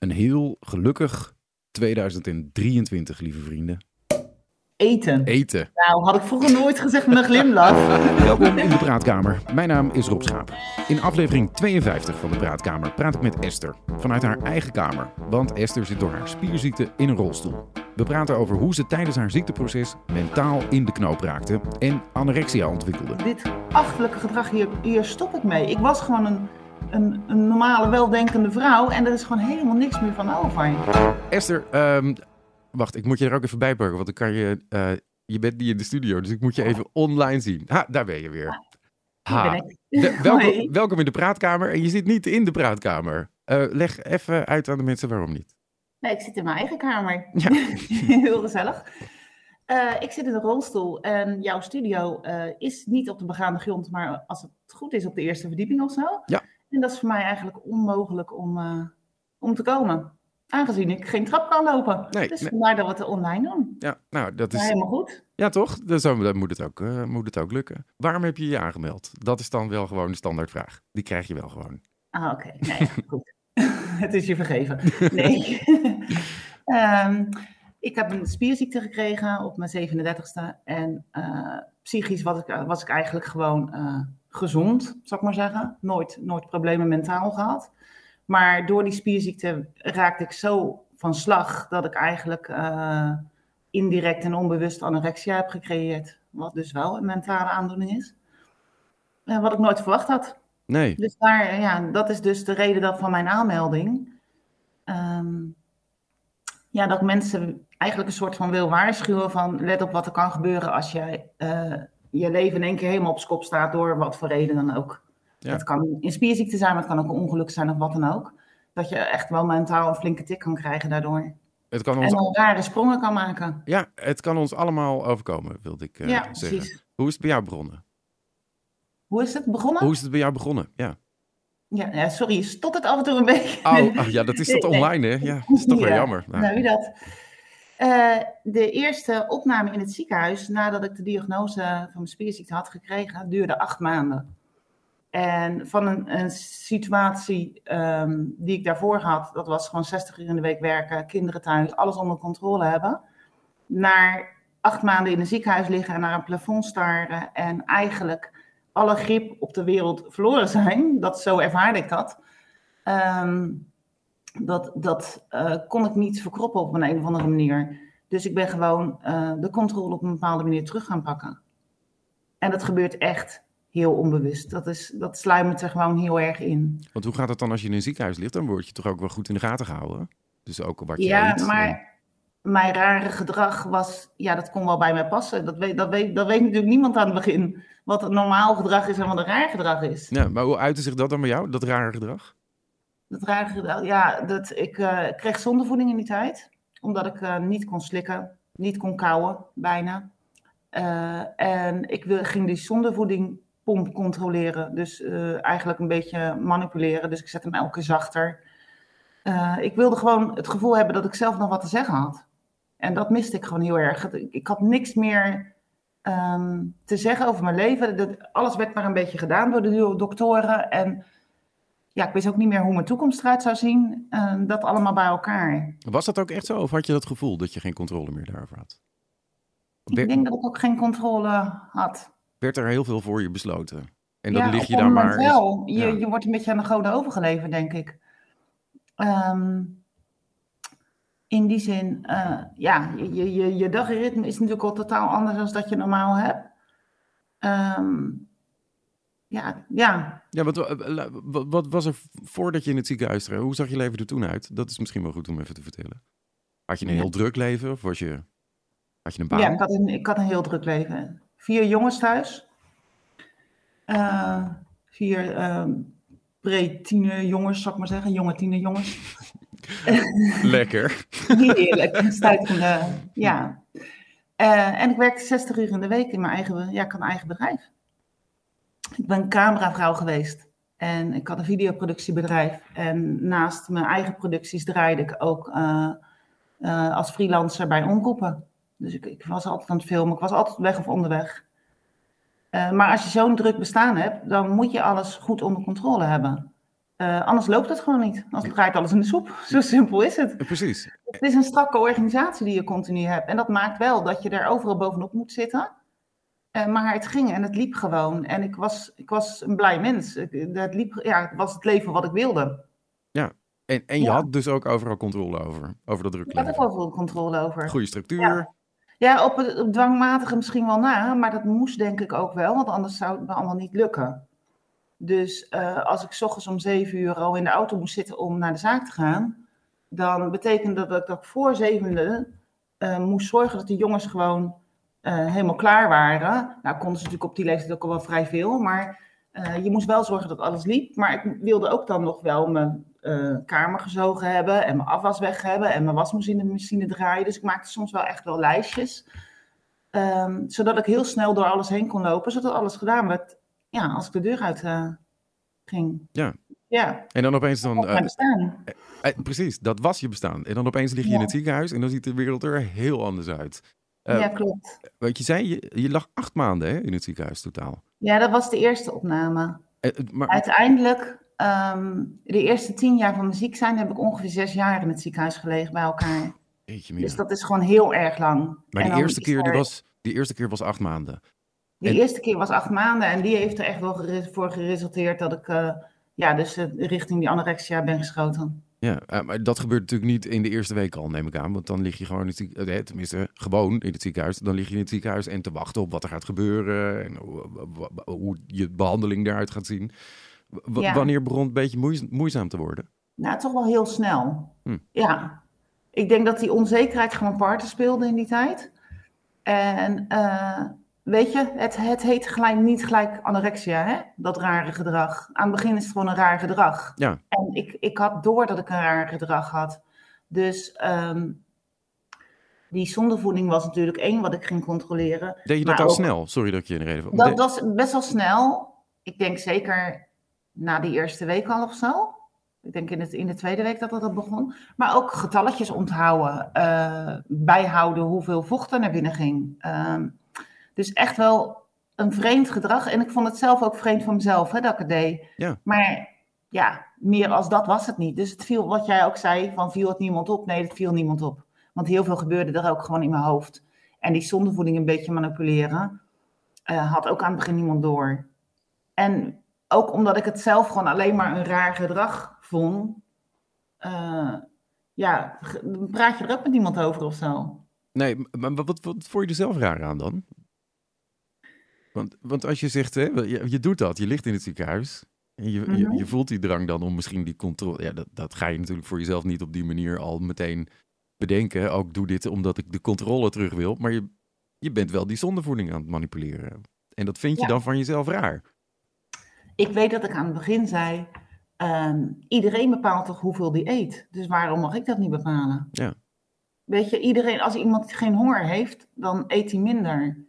Een heel gelukkig 2023, lieve vrienden. Eten. Eten. Nou, had ik vroeger nooit gezegd met een glimlach. Welkom in de Praatkamer. Mijn naam is Rob Schaap. In aflevering 52 van de Praatkamer praat ik met Esther. Vanuit haar eigen kamer. Want Esther zit door haar spierziekte in een rolstoel. We praten over hoe ze tijdens haar ziekteproces mentaal in de knoop raakte en anorexia ontwikkelde. Dit achterlijke gedrag, hier, hier stop ik mee. Ik was gewoon een, een, een normale, weldenkende vrouw en er is gewoon helemaal niks meer van over. Esther, ehm, wacht, ik moet je er ook even bij pakken, want dan kan je... eh, je bent niet in de studio, dus ik moet je even online zien. Ha, daar ben je weer. We- welkom, welkom in de praatkamer en je zit niet in de praatkamer. Eh, leg even uit aan de mensen waarom niet. Nee, ik zit in mijn eigen kamer. Ja. Heel gezellig. Eh, ik zit in een rolstoel en jouw studio is niet op de begaande grond, maar als het goed is op de eerste verdieping of zo. Ja. En dat is voor mij eigenlijk onmogelijk om, eh, om te komen. Aangezien ik geen trap kan lopen. Nee, dus nee. vandaar dat we het online doen. Ja, nou, dat is... helemaal goed. Ja, toch? Dan, moet, het ook, eh, moet het ook lukken. Waarom heb je je aangemeld? Dat is dan wel gewoon de standaardvraag. Die krijg je wel gewoon. Ah, oké. Nee, ja, goed. het is je vergeven. Nee. Ehm, ik heb een spierziekte gekregen op mijn 37ste. En eh, psychisch was ik, was ik eigenlijk gewoon gezond, zou ik maar zeggen. Nooit, nooit problemen mentaal gehad. Maar door die spierziekte raakte ik zo van slag dat ik eigenlijk eh, indirect en onbewust anorexia heb gecreëerd. Wat dus wel een mentale aandoening is. Eh, wat ik nooit verwacht had. Nee. Dus daar, ja, dat is dus de reden dat van mijn aanmelding. Ehm, ja, dat mensen eigenlijk een soort van wil waarschuwen van let op wat er kan gebeuren als jij je leven in één keer helemaal op kop staat door wat voor reden dan ook. Ja. Het kan een spierziekte zijn, maar het kan ook een ongeluk zijn of wat dan ook. Dat je echt wel mentaal een flinke tik kan krijgen daardoor. Het kan En ons, dan rare sprongen kan maken. ja, het kan ons allemaal overkomen, wilde ik eh, ja, zeggen. precies. Hoe is het bij jou begonnen? Hoe is het begonnen? Hoe is het bij jou begonnen? Ja. Ja, ja, sorry, je stottert af en toe een beetje. Oh, oh, ja, dat is dat online, hè? Ja, dat is toch wel Ja, jammer. Nou, Nou, wie dat? Eh, de eerste opname in het ziekenhuis, nadat ik de diagnose van mijn spierziekte had gekregen, duurde acht maanden. En van een, een situatie ehm, die ik daarvoor had, dat was gewoon 60 uur in de week werken, kinderen thuis, alles onder controle hebben, naar acht maanden in een ziekenhuis liggen en naar een plafond staren en eigenlijk alle grip op de wereld verloren zijn. Dat, zo ervaarde ik dat. Ehm, dat, dat eh, kon ik niet verkroppen op een, een of andere manier. Dus ik ben gewoon eh, de controle op een bepaalde manier terug gaan pakken. En dat gebeurt echt heel onbewust. Dat, is, dat sluimert er gewoon heel erg in. Want hoe gaat het dan als je in een ziekenhuis ligt? Dan word je toch ook wel goed in de gaten gehouden? Dus ook wat je Ja, eet. maar mijn rare gedrag was, ja, dat kon wel bij mij passen. Dat weet, dat, weet, dat weet natuurlijk niemand aan het begin. Wat een normaal gedrag is en wat een raar gedrag is. Ja, maar hoe uitte zich dat dan bij jou, dat rare gedrag? Dat ja, dat, ik eh, kreeg zondevoeding in die tijd. Omdat ik eh, niet kon slikken, niet kon kauwen, bijna. Eh, en ik wil, ging die zondevoedingpomp controleren. Dus eigenlijk een beetje manipuleren. Dus ik zette hem elke keer zachter. Ik wilde gewoon het gevoel hebben dat ik zelf nog wat te zeggen had. En dat miste ik gewoon heel erg. Ik had niks meer ehm, te zeggen over mijn leven. Dat, alles werd maar een beetje gedaan door de doktoren. En ja, ik wist ook niet meer hoe mijn toekomst eruit zou zien. Eh, dat allemaal bij elkaar. Was dat ook echt zo? Of had je dat gevoel dat je geen controle meer daarover had? Ik denk dat ik ook geen controle had. werd er heel veel voor je besloten? En dan ja, lig je daar maar... wel. Je, ja. je wordt een beetje aan de goden overgeleverd, denk ik. Ehm, in die zin, eh, ja, je, je, je, je dagritme is natuurlijk al totaal anders dan dat je normaal hebt. Ehm, ja, ja, Ja, wat, eh, wat, wat was er voordat je in het ziekenhuis terecht? Hoe zag je leven er toen uit? Dat is misschien wel goed om even te vertellen. Had je een Ja. heel druk leven? Of was je, had je een baan? ja ik, had een, ik had een heel druk leven. Vier jongens thuis. Eh, vier ehm pre-tiener jongens, zou ik maar zeggen. Jonge tiener jongens. Lekker. Heerlijk, stuitende, ja. Eh, en ik werkte 60 uur in de week in mijn eigen, ja, ik had een eigen bedrijf. Ik ben cameravrouw geweest en ik had een videoproductiebedrijf. En naast mijn eigen producties draaide ik ook eh, eh, als freelancer bij omroepen. Dus ik, ik was altijd aan het filmen, ik was altijd weg of onderweg. Eh, maar als je zo'n druk bestaan hebt, dan moet je alles goed onder controle hebben. Anders loopt het gewoon niet. Anders draait alles in de soep. Zo simpel is het. Precies. Het is een strakke organisatie die je continu hebt. En dat maakt wel dat je er overal bovenop moet zitten. Uh, maar het ging en het liep gewoon. En ik was, ik was een blij mens. Het, liep, ja, het was het leven wat ik wilde. Ja, en, en je ja. had dus ook overal controle over, over dat druk Ik had er overal controle over. Goede structuur. Ja, ja op het op dwangmatige misschien wel na, maar dat moest denk ik ook wel, want anders zou het me allemaal niet lukken. Dus uh, als ik s ochtends om zeven uur al in de auto moest zitten om naar de zaak te gaan, dan betekende dat ik voor zevende uh, moest zorgen dat de jongens gewoon uh, helemaal klaar waren. Nou, konden ze natuurlijk op die leeftijd ook al wel vrij veel, maar je moest wel zorgen dat alles liep. Maar ik wilde ook dan nog wel mijn kamer gezogen hebben en mijn afwas weg hebben en mijn wasmachine machine draaien. Dus ik maakte soms wel echt wel lijstjes. Um, zodat ik heel snel door alles heen kon lopen, zodat alles gedaan werd ja, als ik de deur uit ging. Ja. Ja. En dan opeens dan. Uh, bestaan. Uh, precies, dat was je bestaan. En dan opeens lig je ja. in het ziekenhuis en dan ziet de wereld er heel anders uit. Ja, klopt. Wat je zei, je, je lag acht maanden hè, in het ziekenhuis totaal. Ja, dat was de eerste opname. maar... Uiteindelijk, um, de eerste tien jaar van mijn ziek zijn, heb ik ongeveer zes jaar in het ziekenhuis gelegen bij elkaar. Jeetje, dus dat is gewoon heel erg lang. Maar die eerste, keer, er... die, was, die eerste keer was acht maanden. De en... eerste keer was acht maanden en die heeft er echt wel voor geresulteerd dat ik uh, ja, dus uh, richting die anorexia ben geschoten. Ja, uh, maar dat gebeurt natuurlijk niet in de eerste week al, neem ik aan. Want dan lig je gewoon in het ziekenhuis, tenminste gewoon in het ziekenhuis. Dan lig je in het ziekenhuis en te wachten op wat er gaat gebeuren en hoe, je behandeling eruit gaat zien. W ja. Wanneer begon het een beetje moe moeizaam te worden? Nou, toch wel heel snel. Hm. Ja. Ik denk dat die onzekerheid gewoon parten speelde in die tijd. En weet je, het, het heet gelijk, niet gelijk anorexia, hè? dat rare gedrag. Aan het begin is het gewoon een raar gedrag. Ja. En ik, ik had door dat ik een raar gedrag had. Dus um, die zondevoeding was natuurlijk één wat ik ging controleren. Deed je dat al snel? Sorry dat ik je in de reden Dat was best wel snel. Ik denk zeker na die eerste week al of zo. Ik denk in, het, in de tweede week dat dat begon. Maar ook getalletjes onthouden. Uh, bijhouden hoeveel vocht er naar binnen ging. Um, dus echt wel een vreemd gedrag. En ik vond het zelf ook vreemd van mezelf, hè, dat ik het deed. Ja. Maar ja, meer als dat was het niet. Dus het viel, wat jij ook zei, van viel het niemand op? Nee, het viel niemand op. Want heel veel gebeurde er ook gewoon in mijn hoofd. En die zondevoeding een beetje manipuleren, uh, had ook aan het begin niemand door. En ook omdat ik het zelf gewoon alleen maar een raar gedrag vond, uh, ja, praat je er ook met niemand over of zo. Nee, maar wat, wat, wat vond je er zelf raar aan dan? Want, want als je zegt, hè, je, je doet dat, je ligt in het ziekenhuis. En je, -hmm. je, je, voelt die drang dan om misschien die controle. Ja, dat, dat ga je natuurlijk voor jezelf niet op die manier al meteen bedenken. Ook doe dit omdat ik de controle terug wil. Maar je, je bent wel die zondevoeding aan het manipuleren. En dat vind je ja. dan van jezelf raar. Ik weet dat ik aan het begin zei. Um, iedereen bepaalt toch hoeveel die eet. Dus waarom mag ik dat niet bepalen? Ja. Weet je, iedereen, als iemand geen honger heeft, dan eet hij minder.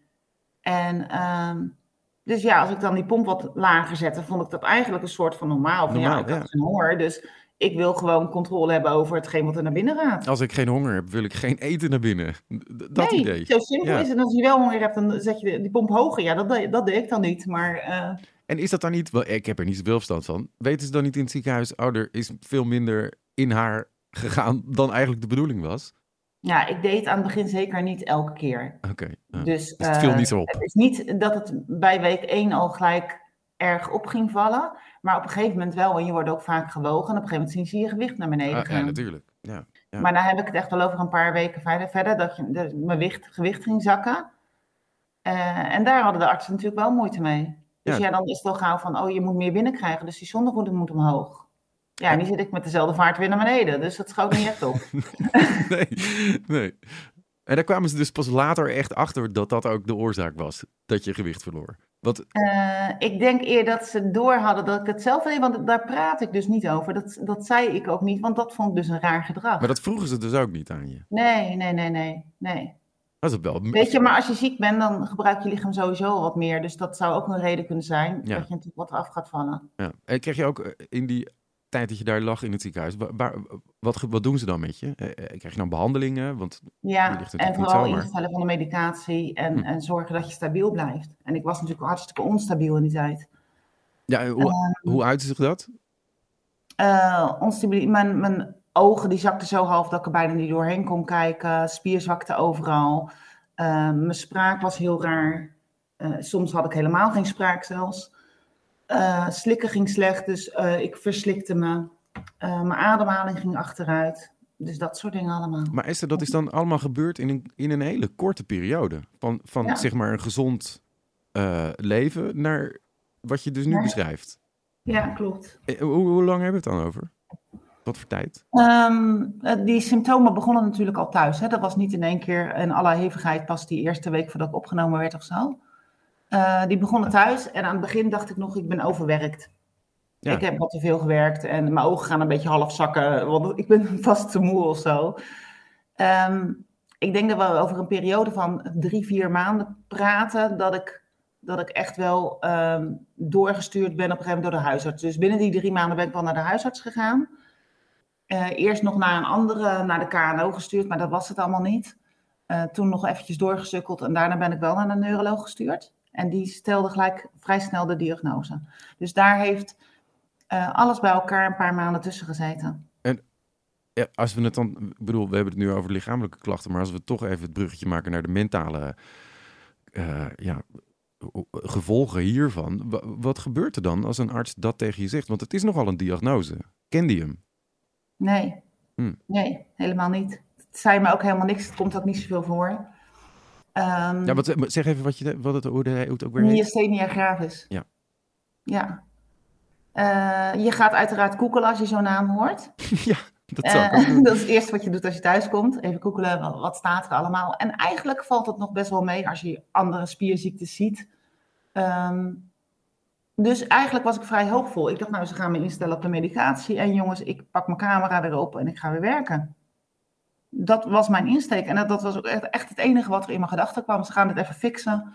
En um, dus ja, als ik dan die pomp wat lager zette, vond ik dat eigenlijk een soort van normaal. Van normaal ja, ik heb geen honger, dus ik wil gewoon controle hebben over hetgeen wat er naar binnen gaat. Als ik geen honger heb, wil ik geen eten naar binnen. Dat nee, idee. zo simpel Ja. is het. En als je wel honger hebt, dan zet je die pomp hoger. Ja, dat, deed- dat deed ik dan niet. Maar eh, En is dat dan niet, wel, ik heb er niet zoveel verstand van, weten ze dan niet in het ziekenhuis, oh, er is veel minder in haar gegaan dan eigenlijk de bedoeling was? Ja, ik deed het aan het begin zeker niet elke keer. Oké. ja. Dus, Dus het viel eh, niet zo op. Het is niet dat het bij week 1 al gelijk erg op ging vallen. Maar op een gegeven moment wel. En je wordt ook vaak gewogen. En op een gegeven moment zie je je gewicht naar beneden Ah, ja, gaan. natuurlijk. Ja. ja. Maar dan heb ik het echt al over een paar weken verder, verder dat, je, dat mijn gewicht, gewicht ging zakken. Eh, en daar hadden de artsen natuurlijk wel moeite mee. Dus Ja. ja. dan is het al gauw van, oh, je moet meer binnenkrijgen. Dus die zondevoeding moet omhoog. Ja, en die zit ik met dezelfde vaart weer naar beneden. Dus dat schoot niet echt op. nee, nee. En daar kwamen ze dus pas later echt achter dat dat ook de oorzaak was, dat je gewicht verloor. Want, Eh, ik denk eer dat ze door hadden dat ik het zelf deed, want daar praat ik dus niet over. Dat, dat zei ik ook niet, want dat vond ik dus een raar gedrag. maar dat vroegen ze dus ook niet aan je. Nee, nee, nee, nee, nee. Dat is wel... Weet je, maar als je ziek bent, dan gebruikt je lichaam sowieso wat meer. Dus dat zou ook een reden kunnen zijn Ja. dat je natuurlijk wat af gaat vallen. Ja. En kreeg je ook eh, in die tijd dat je daar lag in het ziekenhuis, wa- waar, wat, doen ze dan met je? Eh, eh, Krijg je dan behandelingen? Want Ja, ligt en vooral instellen van de medicatie en, Hm. en zorgen dat je stabiel blijft. En ik was natuurlijk hartstikke onstabiel in die tijd. ja, hoe, Ehm, hoe uitte zich dat? Uh, onstabiliteit, mijn, mijn ogen die zakten zo half dat ik er bijna niet doorheen kon kijken. Spierzwakte overal. Uh, mijn spraak was heel raar. Uh, soms had ik helemaal geen spraak zelfs. Slikken ging slecht, dus ik verslikte me. mijn ademhaling ging achteruit. Dus dat soort dingen allemaal. Maar Esther, dat is dan allemaal gebeurd in een, in een hele korte periode. Van, van ja. zeg maar een gezond leven naar wat je dus nu ja. beschrijft. Ja, klopt. Hoe, hoe lang hebben we het dan over? Wat voor tijd? Um, die symptomen begonnen natuurlijk al thuis. Hè? Dat was niet in één keer in alle hevigheid pas die eerste week voordat ik opgenomen werd of zo. Uh, die begonnen thuis en aan het begin dacht ik nog, ik ben overwerkt. Ja. Ik heb wat te veel gewerkt en mijn ogen gaan een beetje half zakken, want ik ben vast te moe of zo. Um, ik denk dat we over een periode van drie, vier maanden praten, dat ik, dat ik echt wel um, doorgestuurd ben op een gegeven moment door de huisarts. Dus binnen die drie maanden ben ik wel naar de huisarts gegaan. Uh, eerst nog naar een andere, naar de KNO gestuurd, maar dat was het allemaal niet. Uh, toen nog eventjes doorgesukkeld en daarna ben ik wel naar een neuroloog gestuurd. En die stelde gelijk vrij snel de diagnose. Dus daar heeft uh, alles bij elkaar een paar maanden tussen gezeten. En ja, als we het dan, ik bedoel, we hebben het nu over lichamelijke klachten, maar als we toch even het bruggetje maken naar de mentale ja, gevolgen hiervan. Wat gebeurt er dan als een arts dat tegen je zegt? Want het is nogal een diagnose. Kende je hem? Nee, hm. nee, helemaal niet. Het zei me ook helemaal niks. Het komt ook niet zoveel voor. Um, ja, wat, zeg even wat, je, wat het, hoe, de, hoe het ook weer heet. Myasthenia gravis. Ja. Ja. Uh, je gaat uiteraard koekelen als je zo'n naam hoort. ja, dat zou uh, Dat is het eerste wat je doet als je thuis komt. Even koekelen, wat, staat er allemaal. En eigenlijk valt het nog best wel mee als je andere spierziektes ziet. Um, dus eigenlijk was ik vrij hoopvol. Ik dacht, nou, ze gaan me instellen op de medicatie. En jongens, ik pak mijn camera weer op en ik ga weer werken. Dat was mijn insteek. En dat, was ook echt het enige wat er in mijn gedachten kwam. Ze gaan het even fixen.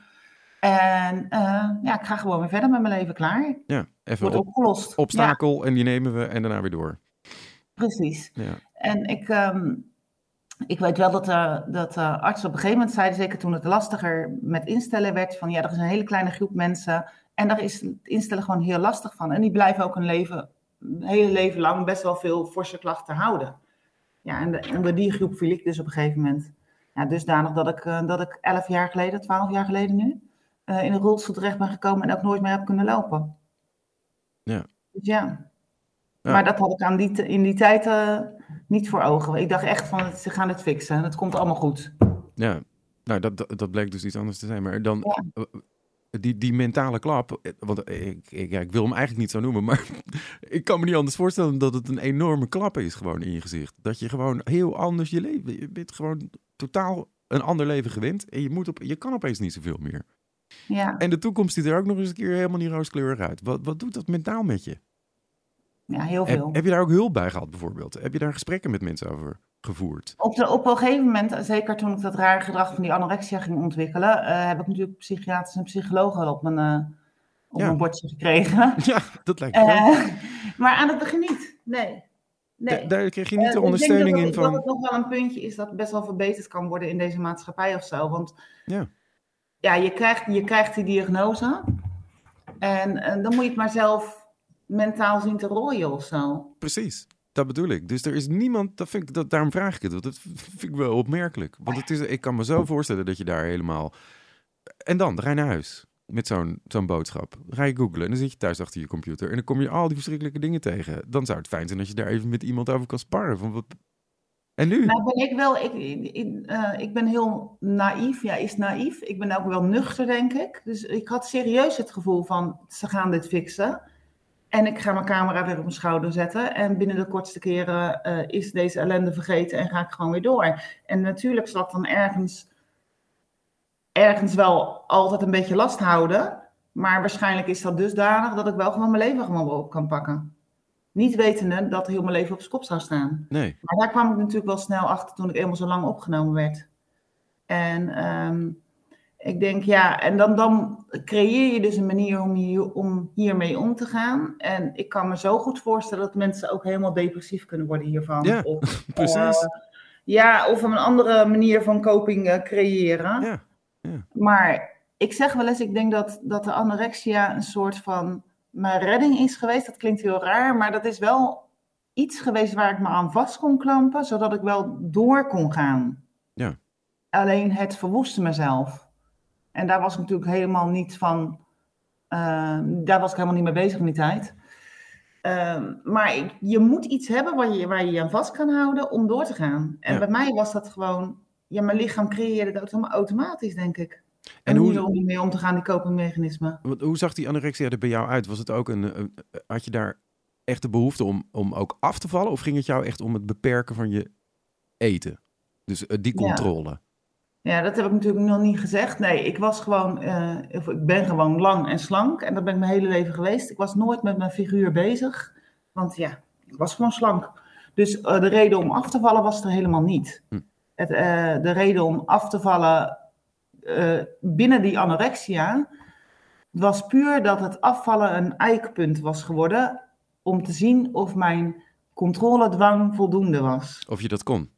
En uh, ja, ik ga gewoon weer verder met mijn leven klaar. Ja, even Wordt op, opgelost. Obstakel ja. en die nemen we en daarna weer door. Precies. Ja. En ik, um, ik weet wel dat, uh, dat uh, artsen op een gegeven moment zeiden, zeker toen het lastiger met instellen werd, van ja, er is een hele kleine groep mensen en daar is het instellen gewoon heel lastig van. En die blijven ook een, leven, hele leven lang best wel veel forse klachten houden. Ja, en de, onder die groep viel ik dus op een gegeven moment. Ja, dusdanig dat ik, uh, dat ik elf jaar geleden, twaalf jaar geleden nu, uh, in een rolstoel terecht ben gekomen en ook nooit meer heb kunnen lopen. Ja. Dus ja. ja. Maar dat had ik aan die, in die tijd uh, niet voor ogen. Ik dacht echt van, ze gaan het fixen. Het komt allemaal goed. Ja, nou dat, dat, dat bleek dus iets anders te zijn. Maar dan, ja die, die mentale klap, eh, want ik, ik, ja, ik wil hem eigenlijk niet zo noemen, maar ik kan me niet anders voorstellen dat het een enorme klap is gewoon in je gezicht. Dat je gewoon heel anders je leven, je bent gewoon totaal een ander leven gewend en je, moet op, je kan opeens niet zoveel meer. Ja. En de toekomst ziet er ook nog eens een keer helemaal niet rooskleurig uit. Wat, wat doet dat mentaal met je? Ja, heel veel. Heb, heb je daar ook hulp bij gehad bijvoorbeeld? Heb je daar gesprekken met mensen over? gevoerd? Op, de, op een gegeven moment, zeker toen ik dat rare gedrag van die anorexia ging ontwikkelen, uh, heb ik natuurlijk psychiaters en psychologen op mijn, uh, op ja. mijn bordje gekregen. Ja, dat lijkt me uh, Maar aan het begin niet, nee. nee. Da daar kreeg je niet de ondersteuning in van... Dat het nog wel een puntje is dat best wel verbeterd kan worden in deze maatschappij of zo. Want ja, ja je, krijgt, je krijgt die diagnose en, en dan moet je het maar zelf mentaal zien te rooien of zo. Precies. Dat bedoel ik. Dus er is niemand, dat vind ik, dat, daarom vraag ik het. Want dat vind ik wel opmerkelijk. Want het is, ik kan me zo voorstellen dat je daar helemaal. En dan, rij naar huis met zo'n zo'n boodschap. Ga je googlen en dan zit je thuis achter je computer. En dan kom je al die verschrikkelijke dingen tegen. Dan zou het fijn zijn als je daar even met iemand over kan sparren. Van wat... En nu? Nou ben ik wel, ik, ik, uh, ik ben heel naïef. Ja, is naïef. Ik ben ook wel nuchter, denk ik. Dus ik had serieus het gevoel van, ze gaan dit fixen. En ik ga mijn camera weer op mijn schouder zetten. En binnen de kortste keren uh, is deze ellende vergeten en ga ik gewoon weer door. En natuurlijk zal ik dan ergens, ergens wel altijd een beetje last houden. Maar waarschijnlijk is dat dusdanig dat ik wel gewoon mijn leven gewoon op kan pakken. Niet wetende dat heel mijn leven op zijn kop zou staan. Nee. Maar daar kwam ik natuurlijk wel snel achter toen ik eenmaal zo lang opgenomen werd. En um, ik denk ja, en dan, dan creëer je dus een manier om, hier, om hiermee om te gaan. En ik kan me zo goed voorstellen dat mensen ook helemaal depressief kunnen worden hiervan. Ja, of, precies. Uh, ja, of een andere manier van coping uh, creëren. Ja, ja. Maar ik zeg wel eens, ik denk dat, dat de anorexia een soort van mijn redding is geweest. Dat klinkt heel raar, maar dat is wel iets geweest waar ik me aan vast kon klampen, zodat ik wel door kon gaan. Ja. Alleen het verwoestte mezelf. En daar was ik natuurlijk helemaal niet van. eh, daar was ik helemaal niet mee bezig in die tijd. Ehm, maar ik- je moet iets hebben waar je, waar je je aan vast kan houden om door te gaan. En Ja. bij mij was dat gewoon. Ja, mijn lichaam creëerde dat autom- automatisch, denk ik. En En hoe- om mee om te gaan, die copingmechanismen. Hoe zag die anorexia er bij jou uit? Was het ook een, een- had je daar echt de behoefte om, om ook af te vallen? Of ging het jou echt om het beperken van je eten? Dus eh, die controle. Ja, dat heb ik natuurlijk nog niet gezegd. Nee, ik was gewoon, eh, of ik ben gewoon lang en slank. En dat ben ik mijn hele leven geweest. Ik was nooit met mijn figuur bezig. Want ja, ik was gewoon slank. Dus eh, de reden om af te vallen was er helemaal niet. Hm. Het, eh, de reden om af te vallen binnen die anorexia was puur dat het afvallen een eikpunt was geworden. Om te zien of mijn controledwang voldoende was. Of je dat kon.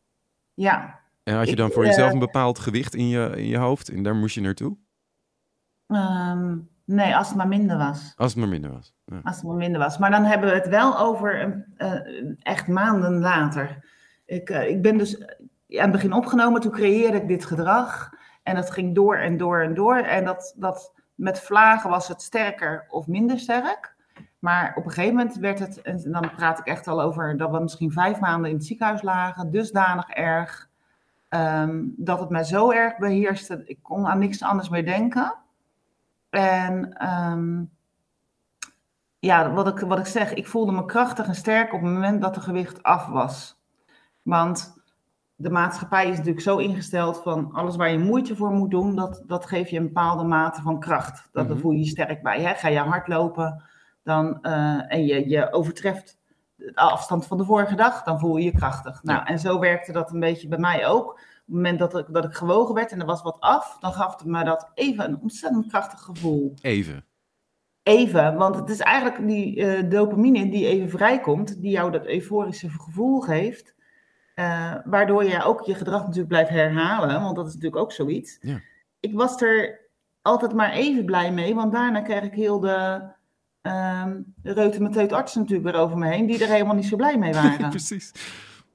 Ja, En had je dan voor eh, jezelf een bepaald gewicht in je, in je hoofd en daar moest je naartoe? ehm, nee, als het maar minder was. Als het maar minder was. Ja. Als het wat minder was. Maar dan hebben we het wel over eh, echt maanden later. Ik, eh, ik ben dus aan het begin opgenomen, toen creëerde ik dit gedrag. En dat ging door en door en door. En dat, dat met vlagen was het sterker of minder sterk. Maar op een gegeven moment werd het, en dan praat ik echt al over dat we misschien vijf maanden in het ziekenhuis lagen, dusdanig erg, ehm, dat het mij zo erg beheerste. Ik kon aan niks anders meer denken. En ehm, ja, wat ik, wat ik zeg, ik voelde me krachtig en sterk op het moment dat de gewicht af was. Want de maatschappij is natuurlijk zo ingesteld van alles waar je moeite voor moet doen, dat, dat geeft je een bepaalde mate van kracht. Dat. Daar voel je je sterk bij. Hè? Ga je hardlopen dan, eh, en je, je overtreft de afstand van de vorige dag, dan voel je je krachtig. Nou, en zo werkte dat een beetje bij mij ook. Op het moment dat ik, dat ik gewogen werd en er was wat af, dan gaf het me dat even een ontzettend krachtig gevoel. Even. Even, want het is eigenlijk die eh, dopamine die even vrijkomt, die jou dat euforische gevoel geeft, eh, waardoor je ook je gedrag natuurlijk blijft herhalen, want dat is natuurlijk ook zoiets. Ja. Ik was er altijd maar even blij mee, want daarna kreeg ik heel de ehm reutemeteut artsen natuurlijk weer over me heen, die er helemaal niet zo blij mee waren. Precies.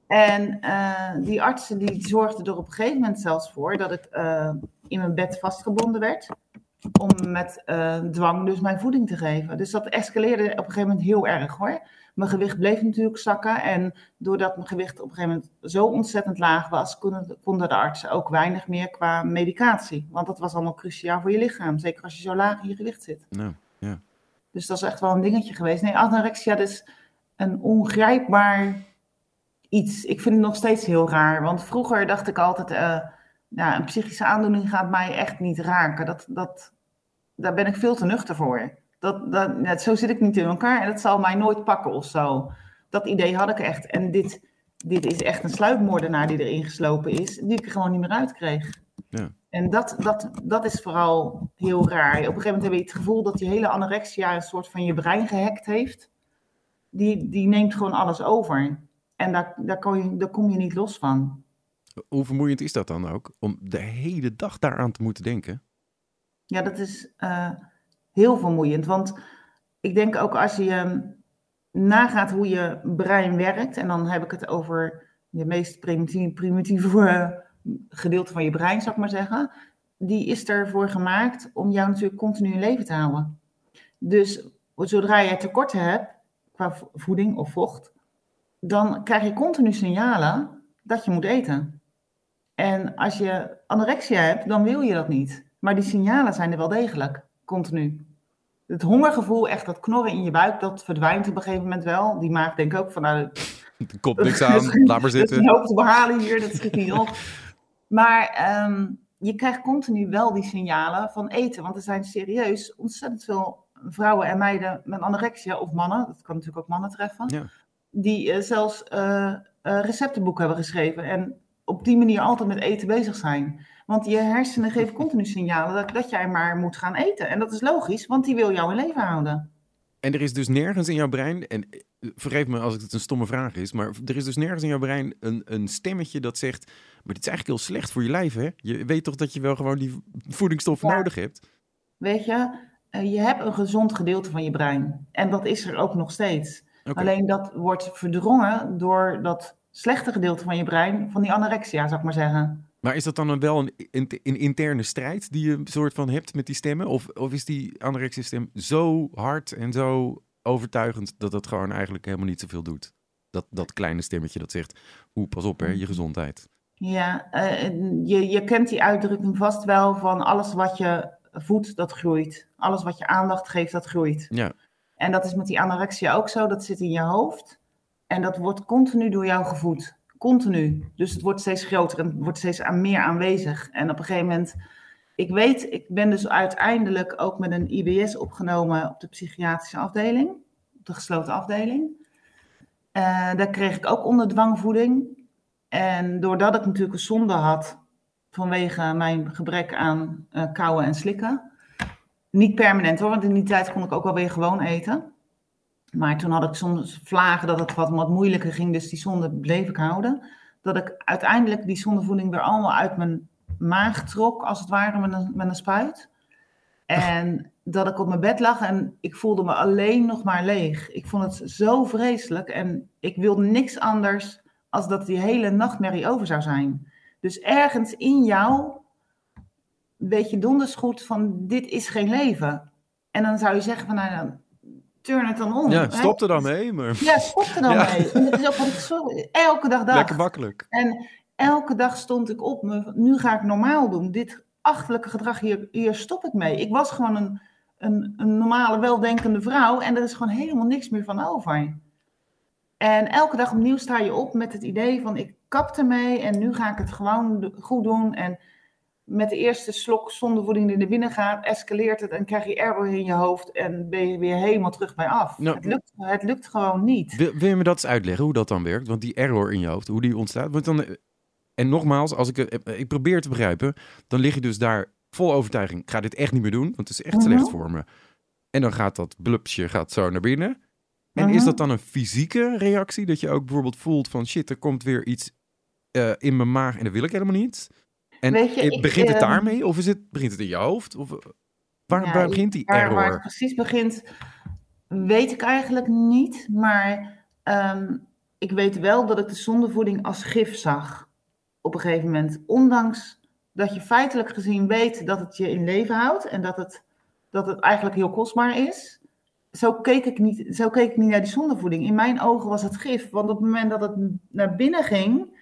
En eh, die artsen die zorgden er op een gegeven moment zelfs voor dat ik eh, in mijn bed vastgebonden werd. Om met eh, dwang dus mijn voeding te geven. Dus dat escaleerde op een gegeven moment heel erg hoor. Mijn gewicht bleef natuurlijk zakken. En doordat mijn gewicht op een gegeven moment zo ontzettend laag was, konden, konden de artsen ook weinig meer qua medicatie. Want dat was allemaal cruciaal voor je lichaam. Zeker als je zo laag in je gewicht zit. Nou. Dus dat is echt wel een dingetje geweest. Nee, anorexia is een ongrijpbaar iets. Ik vind het nog steeds heel raar. Want vroeger dacht ik altijd, eh, ja, een psychische aandoening gaat mij echt niet raken. Dat, dat, daar ben ik veel te nuchter voor. Dat, dat, ja, zo zit ik niet in elkaar en dat zal mij nooit pakken of zo. Dat idee had ik echt. En dit, dit is echt een sluipmoordenaar die erin geslopen is, die ik er gewoon niet meer uitkreeg. Ja. En dat, dat, dat is vooral heel raar. Op een gegeven moment heb je het gevoel dat die hele anorexia een soort van je brein gehackt heeft. Die, die neemt gewoon alles over. En daar, daar, kom je, daar kom je niet los van. Hoe vermoeiend is dat dan ook? Om de hele dag daaraan te moeten denken? Ja, dat is eh, heel vermoeiend. Want ik denk ook als je ehm, nagaat hoe je brein werkt, en dan heb ik het over je meest primitieve, primitieve eh, gedeelte van je brein, zou ik maar zeggen. Die is ervoor gemaakt om jou natuurlijk continu in leven te houden. Dus zodra je tekorten hebt qua vo- voeding of vocht, dan krijg je continu signalen dat je moet eten. En als je anorexia hebt, dan wil je dat niet. Maar die signalen zijn er wel degelijk, continu. Het hongergevoel, echt dat knorren in je buik, dat verdwijnt op een gegeven moment wel. Die maag denkt ook van, nou, Er komt niks aan, laat maar is zitten. hoop te behalen hier, dat schiet niet op. Maar ehm, je krijgt continu wel die signalen van eten. Want er zijn serieus ontzettend veel vrouwen en meiden met anorexia, of mannen, dat kan natuurlijk ook mannen treffen, Ja. die eh, zelfs eh eh, receptenboeken hebben geschreven. En op die manier altijd met eten bezig zijn. Want je hersenen geven continu signalen dat, dat jij maar moet gaan eten. En dat is logisch, want die wil jou in leven houden. En er is dus nergens in jouw brein, en eh, vergeef me als het een stomme vraag is, maar er is dus nergens in jouw brein een, een stemmetje dat zegt, maar dit is eigenlijk heel slecht voor je lijf, hè? Je weet toch dat je wel gewoon die voedingsstoffen Ja. nodig hebt? Weet je, eh, je hebt een gezond gedeelte van je brein. En dat is er ook nog steeds. Alleen dat wordt verdrongen door dat slechte gedeelte van je brein, van die anorexia, zou ik maar zeggen. Maar is dat dan wel een, een, een, interne strijd die je soort van hebt met die stemmen? Of, of is die anorexia stem zo hard en zo overtuigend dat het gewoon eigenlijk helemaal niet zoveel doet? Dat, dat kleine stemmetje dat zegt, hoe pas op hè, je gezondheid. Ja, uh, je, je kent die uitdrukking vast wel van alles wat je voedt, dat groeit. Alles wat je aandacht geeft, dat groeit. Ja. En dat is met die anorexia ook zo. Dat zit in je hoofd. En dat wordt continu door jou gevoed. Continu. Dus het wordt steeds groter en wordt steeds meer aanwezig. En op een gegeven moment. Ik weet, ik ben dus uiteindelijk ook met een IBS opgenomen op de psychiatrische afdeling. Op de gesloten afdeling. Uh, daar kreeg ik ook onder dwangvoeding. En doordat ik natuurlijk een zonde had vanwege mijn gebrek aan uh, kauwen en slikken. Niet permanent hoor, want in die tijd kon ik ook wel weer gewoon eten. Maar toen had ik soms vlagen dat het wat, wat moeilijker ging, dus die zonde bleef ik houden. Dat ik uiteindelijk die zondevoeding weer allemaal uit mijn maag trok, als het ware, met een, met een spuit. En dat ik op mijn bed lag en ik voelde me alleen nog maar leeg. Ik vond het zo vreselijk en ik wilde niks anders als dat die hele nachtmerrie over zou zijn. Dus ergens in jou weet je donders goed van dit is geen leven. En dan zou je zeggen van nou, turn het dan om. Ja, stop er dan mee. Maar... Ja, stop er dan mee. En dat is ook wat ik zo, elke dag dacht. Lekker makkelijk. En elke dag stond ik op, me, nu ga ik normaal doen. Dit achterlijke gedrag, hier, hier stop ik mee. Ik was gewoon een, een, een normale, weldenkende vrouw en er is gewoon helemaal niks meer van over. En elke dag opnieuw sta je op met het idee van ik kap ermee en nu ga ik het gewoon goed doen. En met de eerste slok zondevoeding die er binnen gaat, escaleert het en krijg je error in je hoofd en ben je weer helemaal terug bij af. Nou, het, lukt, het lukt gewoon niet. Wil, wil, je me dat eens uitleggen, hoe dat dan werkt? Want die error in je hoofd, hoe die ontstaat. Want dan, en nogmaals, als ik, ik probeer te begrijpen, dan lig je dus daar vol overtuiging. Ik ga dit echt niet meer doen, want het is echt slecht mhm. voor me. En dan gaat dat blupsje gaat zo naar binnen. En is mhm. dat dan een fysieke reactie? Dat je ook bijvoorbeeld voelt van shit, er komt weer iets uh, in mijn maag en dat wil ik helemaal niet. En je, begint het ehm, daarmee? Of is het, begint het in je hoofd? Of, waar, waar begint die error? Waar het precies begint, weet ik eigenlijk niet. Maar um, ik weet wel dat ik de zondevoeding als gif zag. Op een gegeven moment. Ondanks dat je feitelijk gezien weet dat het je in leven houdt. En dat het, dat het eigenlijk heel kostbaar is. Zo keek, ik niet, zo keek ik niet naar die zondevoeding. In mijn ogen was het gif. Want op het moment dat het naar binnen ging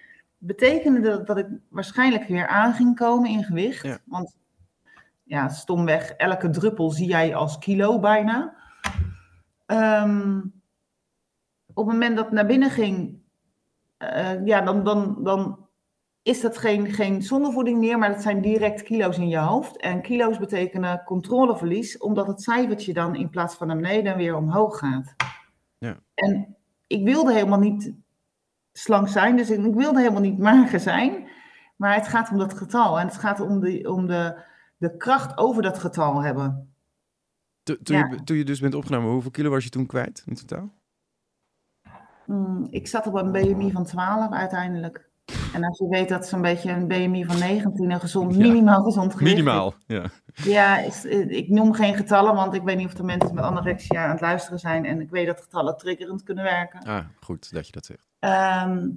betekende dat, dat ik waarschijnlijk weer aan ging komen in gewicht. Want ja, stomweg, elke druppel zie jij als kilo bijna. Ehm, op het moment dat het naar binnen ging, uh, ja, dan, dan, dan is dat geen, geen zondevoeding meer, maar dat zijn direct kilo's in je hoofd. En kilo's betekenen controleverlies, omdat het cijfertje dan in plaats van naar beneden weer omhoog gaat. Ja. En ik wilde helemaal niet slank zijn. Dus ik, wilde helemaal niet mager zijn. Maar het gaat om dat getal. En het gaat om de, om de, de kracht over dat getal hebben. Toen, je, toen je dus bent opgenomen, hoeveel kilo was je toen kwijt in totaal? Hmm, ik zat op een BMI van 12 uiteindelijk. En als je weet dat zo'n beetje een BMI van 19 een gezond, minimaal gezond gewicht Minimaal, ja. Ja, ik noem geen getallen, want ik weet niet of er mensen met anorexia aan het luisteren zijn. En ik weet dat getallen triggerend kunnen werken. Ah, goed dat je dat zegt. Ehm,